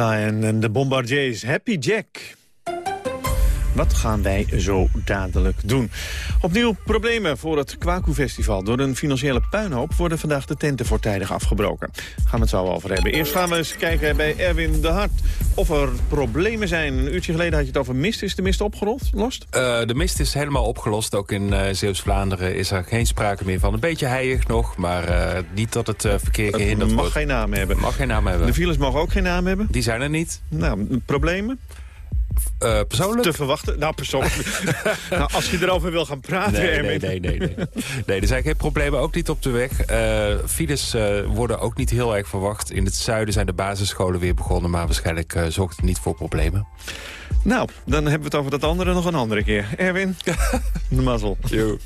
Speaker 4: En de Bombardiers. Happy Jack. Wat gaan wij zo dadelijk doen? Opnieuw problemen voor het Kwaku-festival. Door een financiële puinhoop worden vandaag de tenten voortijdig afgebroken. Gaan we het zo over hebben. Eerst gaan we eens kijken bij Erwin de Hart of er problemen zijn. Een uurtje geleden had je het over mist. Is de mist opgelost?
Speaker 40: Uh, de mist is helemaal opgelost. Ook in uh, Zeeuws-Vlaanderen is er geen sprake meer van. Een beetje heilig nog, maar uh, niet dat het verkeer gehinderd
Speaker 4: wordt.
Speaker 40: mag
Speaker 4: mag geen naam hebben.
Speaker 40: Mag geen naam hebben.
Speaker 4: De files mogen ook geen naam hebben?
Speaker 40: Die zijn er niet.
Speaker 4: Nou, problemen?
Speaker 40: Uh, persoonlijk?
Speaker 4: Te verwachten? Nou, persoonlijk. nou, als je erover wil gaan praten...
Speaker 40: Nee, nee, nee, nee, nee. nee, er zijn geen problemen, ook niet op de weg. Uh, files uh, worden ook niet heel erg verwacht. In het zuiden zijn de basisscholen weer begonnen... maar waarschijnlijk zorgt het niet voor problemen.
Speaker 4: Nou, dan hebben we het over dat andere nog een andere keer. Erwin, de mazzel.
Speaker 40: Yo.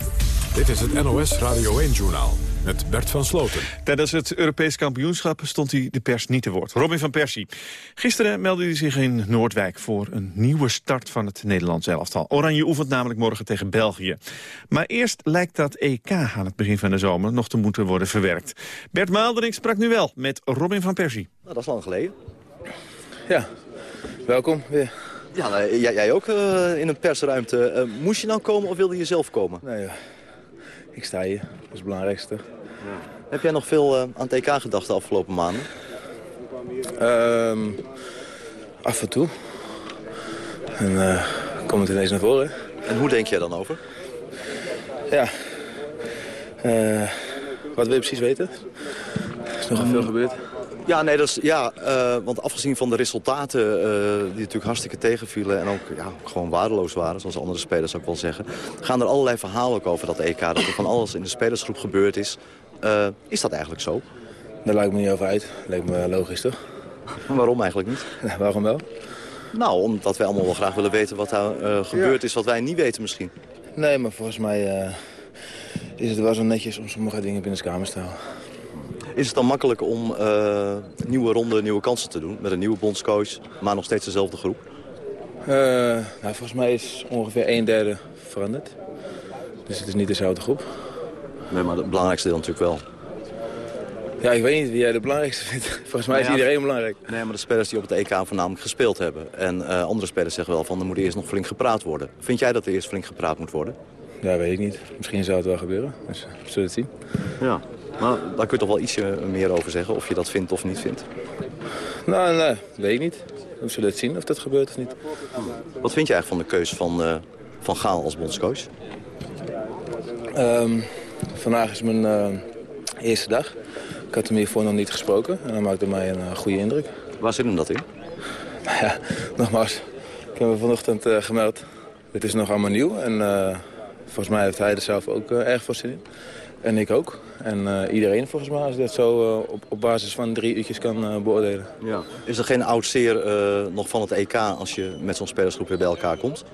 Speaker 3: Dit is het NOS Radio 1-journaal met Bert van Sloten.
Speaker 4: Tijdens het Europees kampioenschap stond hij de pers niet te woord. Robin van Persie. Gisteren meldde hij zich in Noordwijk voor een nieuwe start van het Nederlands elftal. Oranje oefent namelijk morgen tegen België. Maar eerst lijkt dat EK aan het begin van de zomer nog te moeten worden verwerkt. Bert Maalderink sprak nu wel met Robin van Persie.
Speaker 41: Nou, dat is lang geleden.
Speaker 42: Ja, welkom weer.
Speaker 41: Ja, nou, jij, jij, ook uh, in een persruimte. Uh, moest je nou komen of wilde je zelf komen?
Speaker 42: Nee, uh, ik sta hier. Dat is het belangrijkste. Ja.
Speaker 41: Heb jij nog veel aan het EK gedacht de afgelopen maanden?
Speaker 42: Um, af en toe. En uh, komt het ineens naar voren.
Speaker 41: En hoe denk jij dan over?
Speaker 42: Ja. Uh, wat wil je precies weten? Er is nogal veel gebeurd.
Speaker 41: Ja, nee, dat is, ja uh, want afgezien van de resultaten uh, die natuurlijk hartstikke tegenvielen... en ook ja, gewoon waardeloos waren, zoals andere spelers ook wel zeggen... gaan er allerlei verhalen ook over dat EK, dat er van alles in de spelersgroep gebeurd is. Uh, is dat eigenlijk zo?
Speaker 42: Daar lijkt me niet over uit. Lijkt me logisch, toch?
Speaker 41: Waarom eigenlijk niet?
Speaker 42: Waarom wel?
Speaker 41: Nou, omdat wij allemaal wel graag willen weten wat daar gebeurd ja. is... wat wij niet weten misschien.
Speaker 42: Nee, maar volgens mij is het wel zo netjes om sommige dingen binnen de kamers te houden.
Speaker 41: Is het dan makkelijk om uh, nieuwe ronde, nieuwe kansen te doen... met een nieuwe bondscoach, maar nog steeds dezelfde groep?
Speaker 42: Nou, volgens mij is ongeveer een derde veranderd. Dus het is niet dezelfde groep.
Speaker 41: Nee, maar het belangrijkste deel natuurlijk wel.
Speaker 42: Ja, ik weet niet wie jij de belangrijkste vindt. Volgens mij
Speaker 41: nee,
Speaker 42: is iedereen belangrijk.
Speaker 41: Nee, maar de spelers die op het EK voornamelijk gespeeld hebben. En uh, andere spelers zeggen wel van er moet eerst nog flink gepraat worden. Vind jij dat er eerst flink gepraat moet worden?
Speaker 42: Ja, weet ik niet. Misschien zou het wel gebeuren. Dus we zullen het zien.
Speaker 41: Ja. Maar daar kun je toch wel ietsje meer over zeggen, of je dat vindt of niet vindt?
Speaker 42: Nou, nee, weet ik niet. We zullen het zien of dat gebeurt of niet.
Speaker 41: Wat vind je eigenlijk van de keus van, uh, van Gaal als bondscoach?
Speaker 42: Um, vandaag is mijn uh, eerste dag. Ik had hem hiervoor nog niet gesproken en dat maakte mij een uh, goede indruk.
Speaker 41: Waar zit hem dat in?
Speaker 42: Nou ja, nogmaals, ik heb me vanochtend gemeld. Het is nog allemaal nieuw en volgens mij heeft hij er zelf ook erg veel zin in. En ik ook. En uh, iedereen volgens mij, als je dat zo uh, op, op basis van drie uurtjes kan uh, beoordelen.
Speaker 41: Ja. Is er geen oud zeer nog van het EK als je met zo'n spelersgroep weer bij elkaar komt?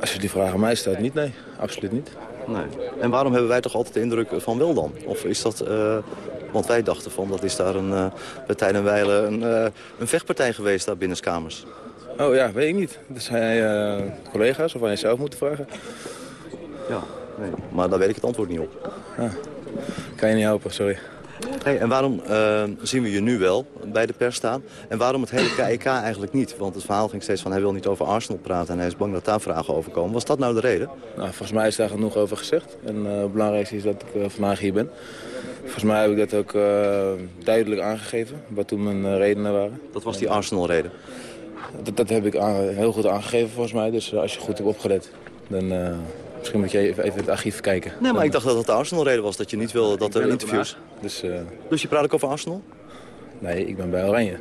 Speaker 42: Als je die vraag aan mij stelt, niet, nee. Absoluut niet.
Speaker 41: Nee. En waarom hebben wij toch altijd de indruk van wel dan? Of is dat... want wij dachten van, dat is daar een, bij Tijn en Weilen een, een vechtpartij geweest daar binnenskamers.
Speaker 42: Oh ja, weet ik niet. Dat zijn collega's of wij zelf moeten vragen.
Speaker 41: Ja. Nee, maar daar weet ik het antwoord niet op.
Speaker 42: Ja. Kan je niet helpen, sorry.
Speaker 41: Hey, en waarom uh, zien we je nu wel bij de pers staan? En waarom het hele EK eigenlijk niet? Want het verhaal ging steeds van hij wil niet over Arsenal praten... en hij is bang dat daar vragen over komen. Was dat nou de reden?
Speaker 42: Nou, volgens mij is daar genoeg over gezegd. En uh, het belangrijkste is dat ik uh, vandaag hier ben. Volgens mij heb ik dat ook duidelijk aangegeven, wat toen mijn redenen waren.
Speaker 41: Dat was die Arsenal-reden?
Speaker 42: Dat, dat, heb ik aan, heel goed aangegeven volgens mij. Dus als je goed hebt opgelet, dan... Misschien moet je even, even het archief kijken.
Speaker 41: Nee, maar ik dacht dat het de Arsenal-reden was. Dat je niet wilde dat er interviews...
Speaker 42: Dus, uh...
Speaker 41: dus je praat ook over Arsenal?
Speaker 42: Nee, ik ben bij Oranje.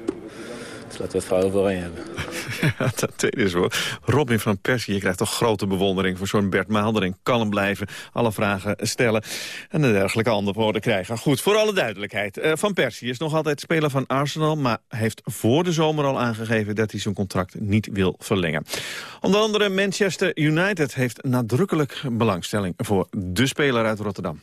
Speaker 42: Dus laten we het vooral over hebben.
Speaker 4: dat tweede is hoor. Robin van Persie, je krijgt toch grote bewondering voor zo'n Bert Maaldering. Kalm blijven, alle vragen stellen en de dergelijke antwoorden krijgen. Goed, voor alle duidelijkheid. Uh, van Persie is nog altijd speler van Arsenal... maar heeft voor de zomer al aangegeven dat hij zijn contract niet wil verlengen. Onder andere Manchester United heeft nadrukkelijk belangstelling... voor de speler uit Rotterdam.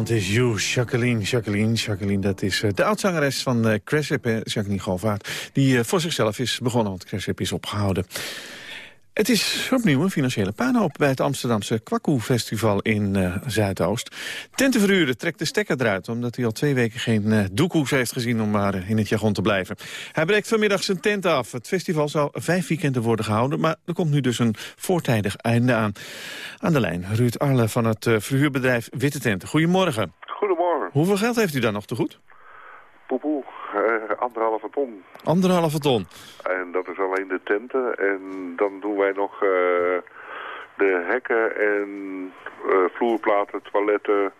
Speaker 43: Want Is You,
Speaker 4: Jacqueline, Jacqueline, Jacqueline. Dat is eh, de oudzangeres van eh Cressip, Jacqueline Galvaart. Die eh, voor zichzelf is begonnen, want Cressip is opgehouden. Het is opnieuw een financiële puinhoop bij het Amsterdamse Kwaku-festival in eh, Zuidoost. Tentenverhuurder trekt de stekker eruit omdat hij al twee weken geen doekoes heeft gezien om maar in het jargon te blijven. Hij breekt vanmiddag zijn tent af. Het festival zou vijf weekenden worden gehouden, maar er komt nu dus een voortijdig einde aan. Aan de lijn Ruud Arle van het eh, verhuurbedrijf Witte Tenten. Goedemorgen.
Speaker 44: Goedemorgen.
Speaker 4: Hoeveel geld heeft u dan nog te goed?
Speaker 44: Poepoe, anderhalve ton.
Speaker 4: Anderhalve ton.
Speaker 44: En dat is alleen de tenten. En dan doen wij nog eh, de hekken en eh, vloerplaten, toiletten,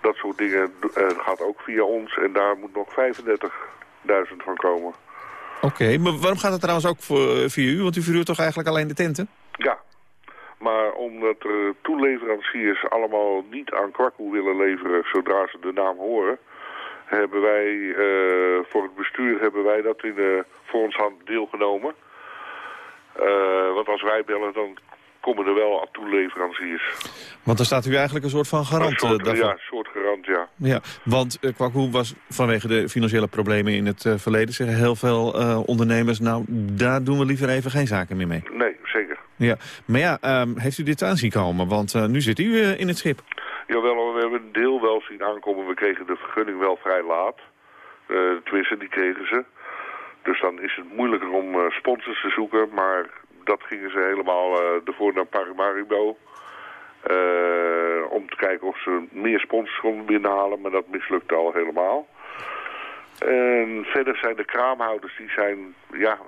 Speaker 44: dat soort dingen. gaat ook via ons. En daar moet nog 35.000 van komen.
Speaker 4: Oké, maar waarom gaat het trouwens ook voor, eh, via u? Want u verhuurt toch eigenlijk alleen de tenten?
Speaker 44: Ja. Maar omdat er toeleveranciers allemaal niet aan kwakkoe willen leveren zodra ze de naam horen, hebben wij eh, voor het bestuur hebben wij dat in, eh, voor ons hand deelgenomen. Eh, want als wij bellen, dan komen er wel toeleveranciers.
Speaker 4: Want dan staat u eigenlijk een soort van garant
Speaker 44: soort,
Speaker 4: daarvan.
Speaker 44: ja, een soort garant, ja.
Speaker 4: Ja, want uh, Kwakkoe was vanwege de financiële problemen in het verleden... zeggen heel veel ondernemers, nou, daar doen we liever even geen zaken meer mee.
Speaker 44: Nee, zeker.
Speaker 4: Ja, maar ja, ehm, heeft u dit aanzien komen? Want nu zit u in het schip.
Speaker 44: Jawel, we hebben een deel wel zien We kregen de vergunning wel vrij laat. Tenminste, die kregen ze. Dus dan is het moeilijker om eh, sponsors te zoeken. Maar dat gingen ze helemaal eh ervoor naar Paramaribo. Om te kijken of ze meer sponsors konden binnenhalen. Maar dat mislukte al helemaal. En verder zijn de kraamhouders, die zijn ja,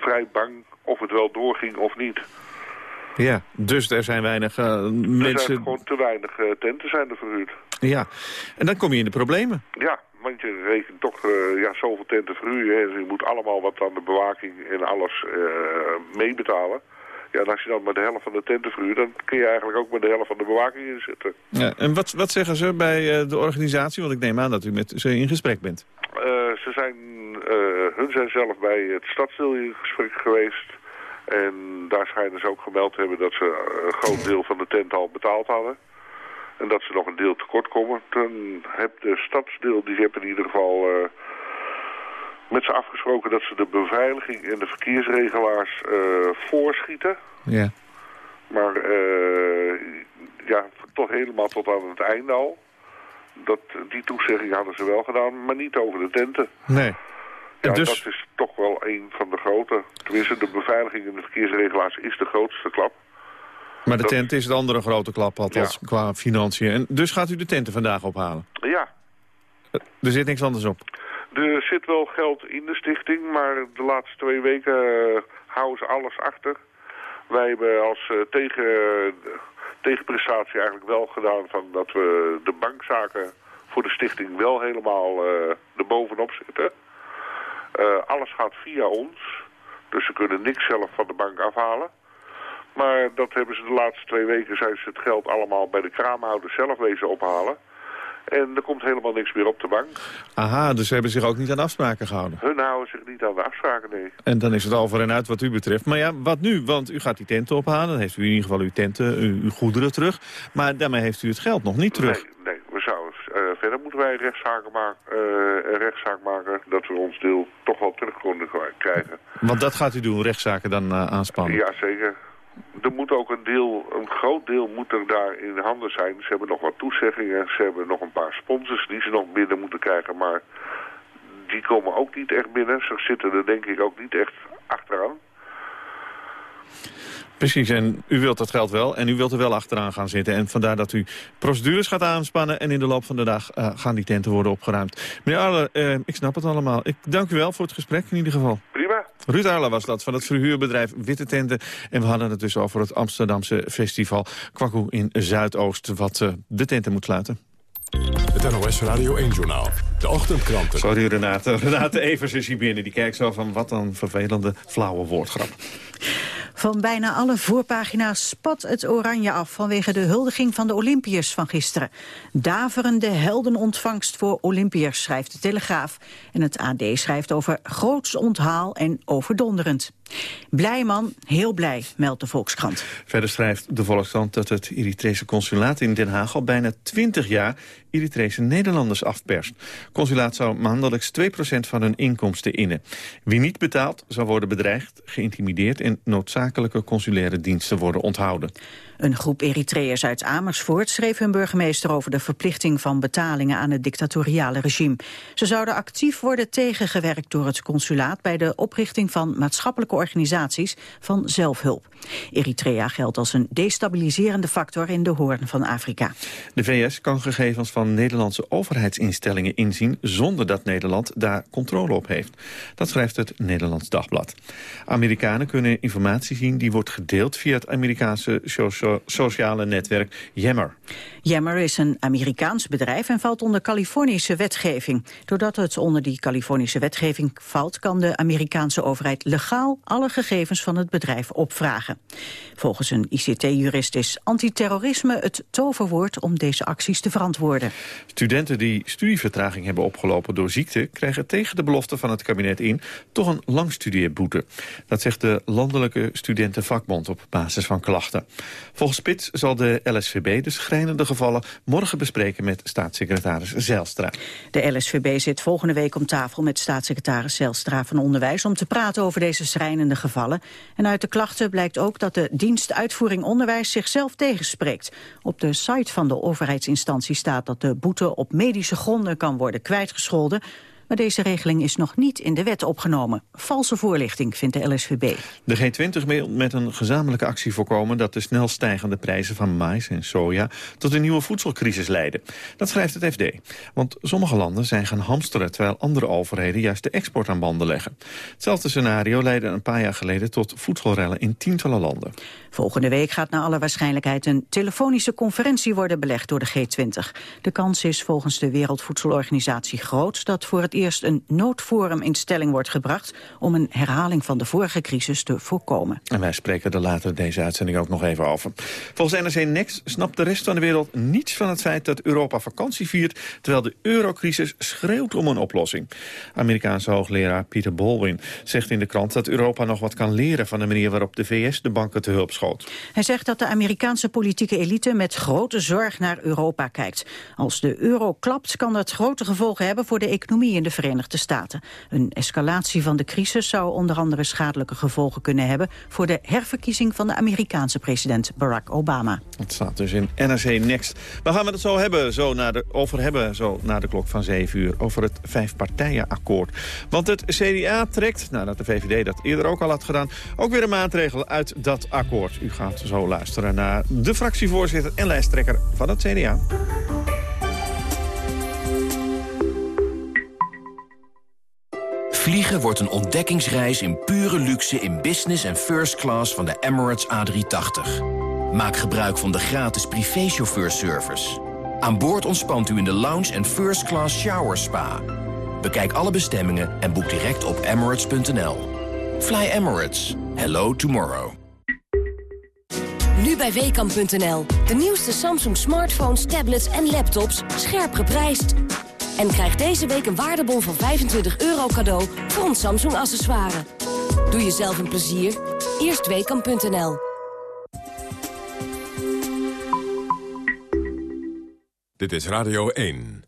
Speaker 44: vrij bang of het wel doorging of niet.
Speaker 4: Ja, dus er zijn weinig eh,
Speaker 44: Er zijn
Speaker 4: mensen...
Speaker 44: gewoon te weinig eh, tenten zijn er verhuurd.
Speaker 4: Ja, en dan kom je in de problemen.
Speaker 44: Ja, want je rekent toch eh, ja, zoveel tenten verhuren. Hè. Dus je moet allemaal wat aan de bewaking en alles eh, meebetalen. Ja, en als je dan maar de helft van de tenten verhuurt, dan kun je eigenlijk ook met de helft van de bewaking inzetten.
Speaker 4: Ja, en wat, wat zeggen ze bij eh, de organisatie? Want ik neem aan dat u met ze in gesprek bent.
Speaker 44: Eh, ze zijn, eh, hun zijn zelf bij het stadsdeel in gesprek geweest. En daar schijnen ze ook gemeld te hebben dat ze eh, een groot deel van de tent al betaald hadden. En dat ze nog een deel tekort komen. Dan heb de stadsdeel, die hebben in ieder geval eh, met ze afgesproken dat ze de beveiliging en de verkeersregelaars eh, voorschieten.
Speaker 4: Ja.
Speaker 44: Maar eh, ja, toch helemaal tot aan het einde al. Dat, die toezegging hadden ze wel gedaan, maar niet over de tenten.
Speaker 4: Nee.
Speaker 44: Ja,
Speaker 4: dus-
Speaker 44: dat is toch wel een van de grote. Tenminste, de beveiliging en de verkeersregelaars is de grootste klap.
Speaker 4: Maar de
Speaker 44: Dat-
Speaker 4: tent is de andere grote klap, althans qua financiën. En dus gaat u de tenten vandaag ophalen?
Speaker 44: Ja,
Speaker 4: Er zit niks anders op.
Speaker 44: er zit wel geld in de stichting, maar de laatste twee weken eh, houden ze alles achter. Wij hebben als eh, tegen, tegenprestatie eigenlijk wel gedaan van dat we de bankzaken voor de stichting wel helemaal eh erbovenop zitten. Eh, alles gaat via ons, dus ze kunnen niks zelf van de bank afhalen. Maar dat hebben ze de laatste twee weken, zijn ze het geld allemaal bij de kraamhouders zelf wezen ophalen. En er komt helemaal niks meer op de bank.
Speaker 4: Aha, dus ze hebben zich ook niet aan afspraken gehouden.
Speaker 44: Hun houden zich niet aan de afspraken, nee.
Speaker 4: En dan is het over en uit wat u betreft. Maar ja, wat nu? Want u gaat die tenten ophalen. Dan heeft u in ieder geval uw tenten, uw, uw goederen terug. Maar daarmee heeft u het geld nog niet terug.
Speaker 44: Nee, nee, verder moeten wij rechtszaken maak, eh, een rechtszaak maken, dat we ons deel toch wel terug konden krijgen.
Speaker 4: Want dat gaat u doen, rechtszaken dan eh, aanspannen?
Speaker 44: Ja, zeker. Er moet ook een deel, een groot deel moet er daar in handen zijn. Ze hebben nog wat toezeggingen, ze hebben nog een paar sponsors die ze nog binnen moeten krijgen, maar die komen ook niet echt binnen. Ze zitten er denk ik ook niet echt achteraan.
Speaker 4: Precies, en u wilt dat geld wel en u wilt er wel achteraan gaan zitten. En vandaar dat u procedures gaat aanspannen... en in de loop van de dag eh, gaan die tenten worden opgeruimd. Meneer Arler, eh, ik snap het allemaal. Ik dank u wel voor het gesprek in ieder geval.
Speaker 44: Prima.
Speaker 4: Ruud Arler was dat van het verhuurbedrijf Witte Tenten. En we hadden het dus over het Amsterdamse festival Kwaku in Zuidoost... wat eh, de tenten moet sluiten.
Speaker 3: Het NOS Radio 1-journaal. De ochtendkranten.
Speaker 4: Sorry Renate. Renate Evers is hier binnen. Die kijkt zo van wat een vervelende flauwe woordgrap.
Speaker 1: Van bijna alle voorpagina's spat het oranje af vanwege de huldiging van de Olympiërs van gisteren. Daverende heldenontvangst voor Olympiërs, schrijft de Telegraaf. En het AD schrijft over groots onthaal en overdonderend. Blij man, heel blij, meldt de Volkskrant.
Speaker 4: Verder schrijft de Volkskrant dat het Eritrese consulaat in Den Haag al bijna 20 jaar Eritrese Nederlanders afperst. Consulaat zou maandelijks 2% van hun inkomsten innen. Wie niet betaalt, zou worden bedreigd, geïntimideerd en noodzakelijke consulaire diensten worden onthouden.
Speaker 1: Een groep Eritreërs uit Amersfoort schreef hun burgemeester over de verplichting van betalingen aan het dictatoriale regime. Ze zouden actief worden tegengewerkt door het consulaat bij de oprichting van maatschappelijke organisaties van zelfhulp. Eritrea geldt als een destabiliserende factor in de hoorn van Afrika.
Speaker 4: De VS kan gegevens van Nederlandse overheidsinstellingen inzien zonder dat Nederland daar controle op heeft. Dat schrijft het Nederlands Dagblad. Amerikanen kunnen informatie zien die wordt gedeeld via het Amerikaanse socia- sociale netwerk Yammer.
Speaker 1: Yammer is een Amerikaans bedrijf en valt onder Californische wetgeving. Doordat het onder die Californische wetgeving valt... kan de Amerikaanse overheid legaal alle gegevens van het bedrijf opvragen. Volgens een ICT-jurist is antiterrorisme het toverwoord... om deze acties te verantwoorden.
Speaker 4: Studenten die studievertraging hebben opgelopen door ziekte... krijgen tegen de belofte van het kabinet in toch een langstudeerboete. Dat zegt de Landelijke Studentenvakbond op basis van klachten. Volgens Spits zal de LSVB de schrijnende gevallen morgen bespreken met staatssecretaris Zijlstra.
Speaker 1: De LSVB zit volgende week om tafel met staatssecretaris Zijlstra van Onderwijs... om te praten over deze schrijnende gevallen. En uit de klachten blijkt ook dat de dienst Uitvoering Onderwijs zichzelf tegenspreekt. Op de site van de overheidsinstantie staat dat de boete op medische gronden kan worden kwijtgescholden... Maar deze regeling is nog niet in de wet opgenomen. Valse voorlichting, vindt de LSVB.
Speaker 4: De G20 wil met een gezamenlijke actie voorkomen dat de snel stijgende prijzen van mais en soja tot een nieuwe voedselcrisis leiden. Dat schrijft het FD. Want sommige landen zijn gaan hamsteren terwijl andere overheden juist de export aan banden leggen. Hetzelfde scenario leidde een paar jaar geleden tot voedselrellen in tientallen landen.
Speaker 1: Volgende week gaat naar alle waarschijnlijkheid een telefonische conferentie worden belegd door de G20. De kans is volgens de Wereldvoedselorganisatie groot dat voor het eerst een noodforum in stelling wordt gebracht om een herhaling van de vorige crisis te voorkomen.
Speaker 4: En wij spreken er later deze uitzending ook nog even over. Volgens NRC Next snapt de rest van de wereld niets van het feit dat Europa vakantie viert, terwijl de eurocrisis schreeuwt om een oplossing. Amerikaanse hoogleraar Peter Baldwin zegt in de krant dat Europa nog wat kan leren van de manier waarop de VS de banken te hulp.
Speaker 1: Hij zegt dat de Amerikaanse politieke elite met grote zorg naar Europa kijkt. Als de euro klapt kan dat grote gevolgen hebben voor de economie in de Verenigde Staten. Een escalatie van de crisis zou onder andere schadelijke gevolgen kunnen hebben voor de herverkiezing van de Amerikaanse president Barack Obama.
Speaker 4: Dat staat dus in NRC Next. Waar gaan we het zo hebben, zo naar de, over hebben, zo na de klok van 7 uur, over het vijfpartijenakkoord. Want het CDA trekt, nadat de VVD dat eerder ook al had gedaan, ook weer een maatregel uit dat akkoord. U gaat zo luisteren naar de fractievoorzitter en lijsttrekker van het CDA.
Speaker 45: Vliegen wordt een ontdekkingsreis in pure luxe in business en first class van de Emirates A380. Maak gebruik van de gratis privéchauffeurservice. Aan boord ontspant u in de lounge en first class shower spa. Bekijk alle bestemmingen en boek direct op emirates.nl. Fly Emirates. Hello tomorrow.
Speaker 46: Nu bij Weekamp.nl. De nieuwste Samsung smartphones, tablets en laptops scherp geprijsd. En krijg deze week een waardebon van 25 euro cadeau voor Samsung accessoire. Doe jezelf een plezier. Eerst Weekamp.nl.
Speaker 3: Dit is Radio 1.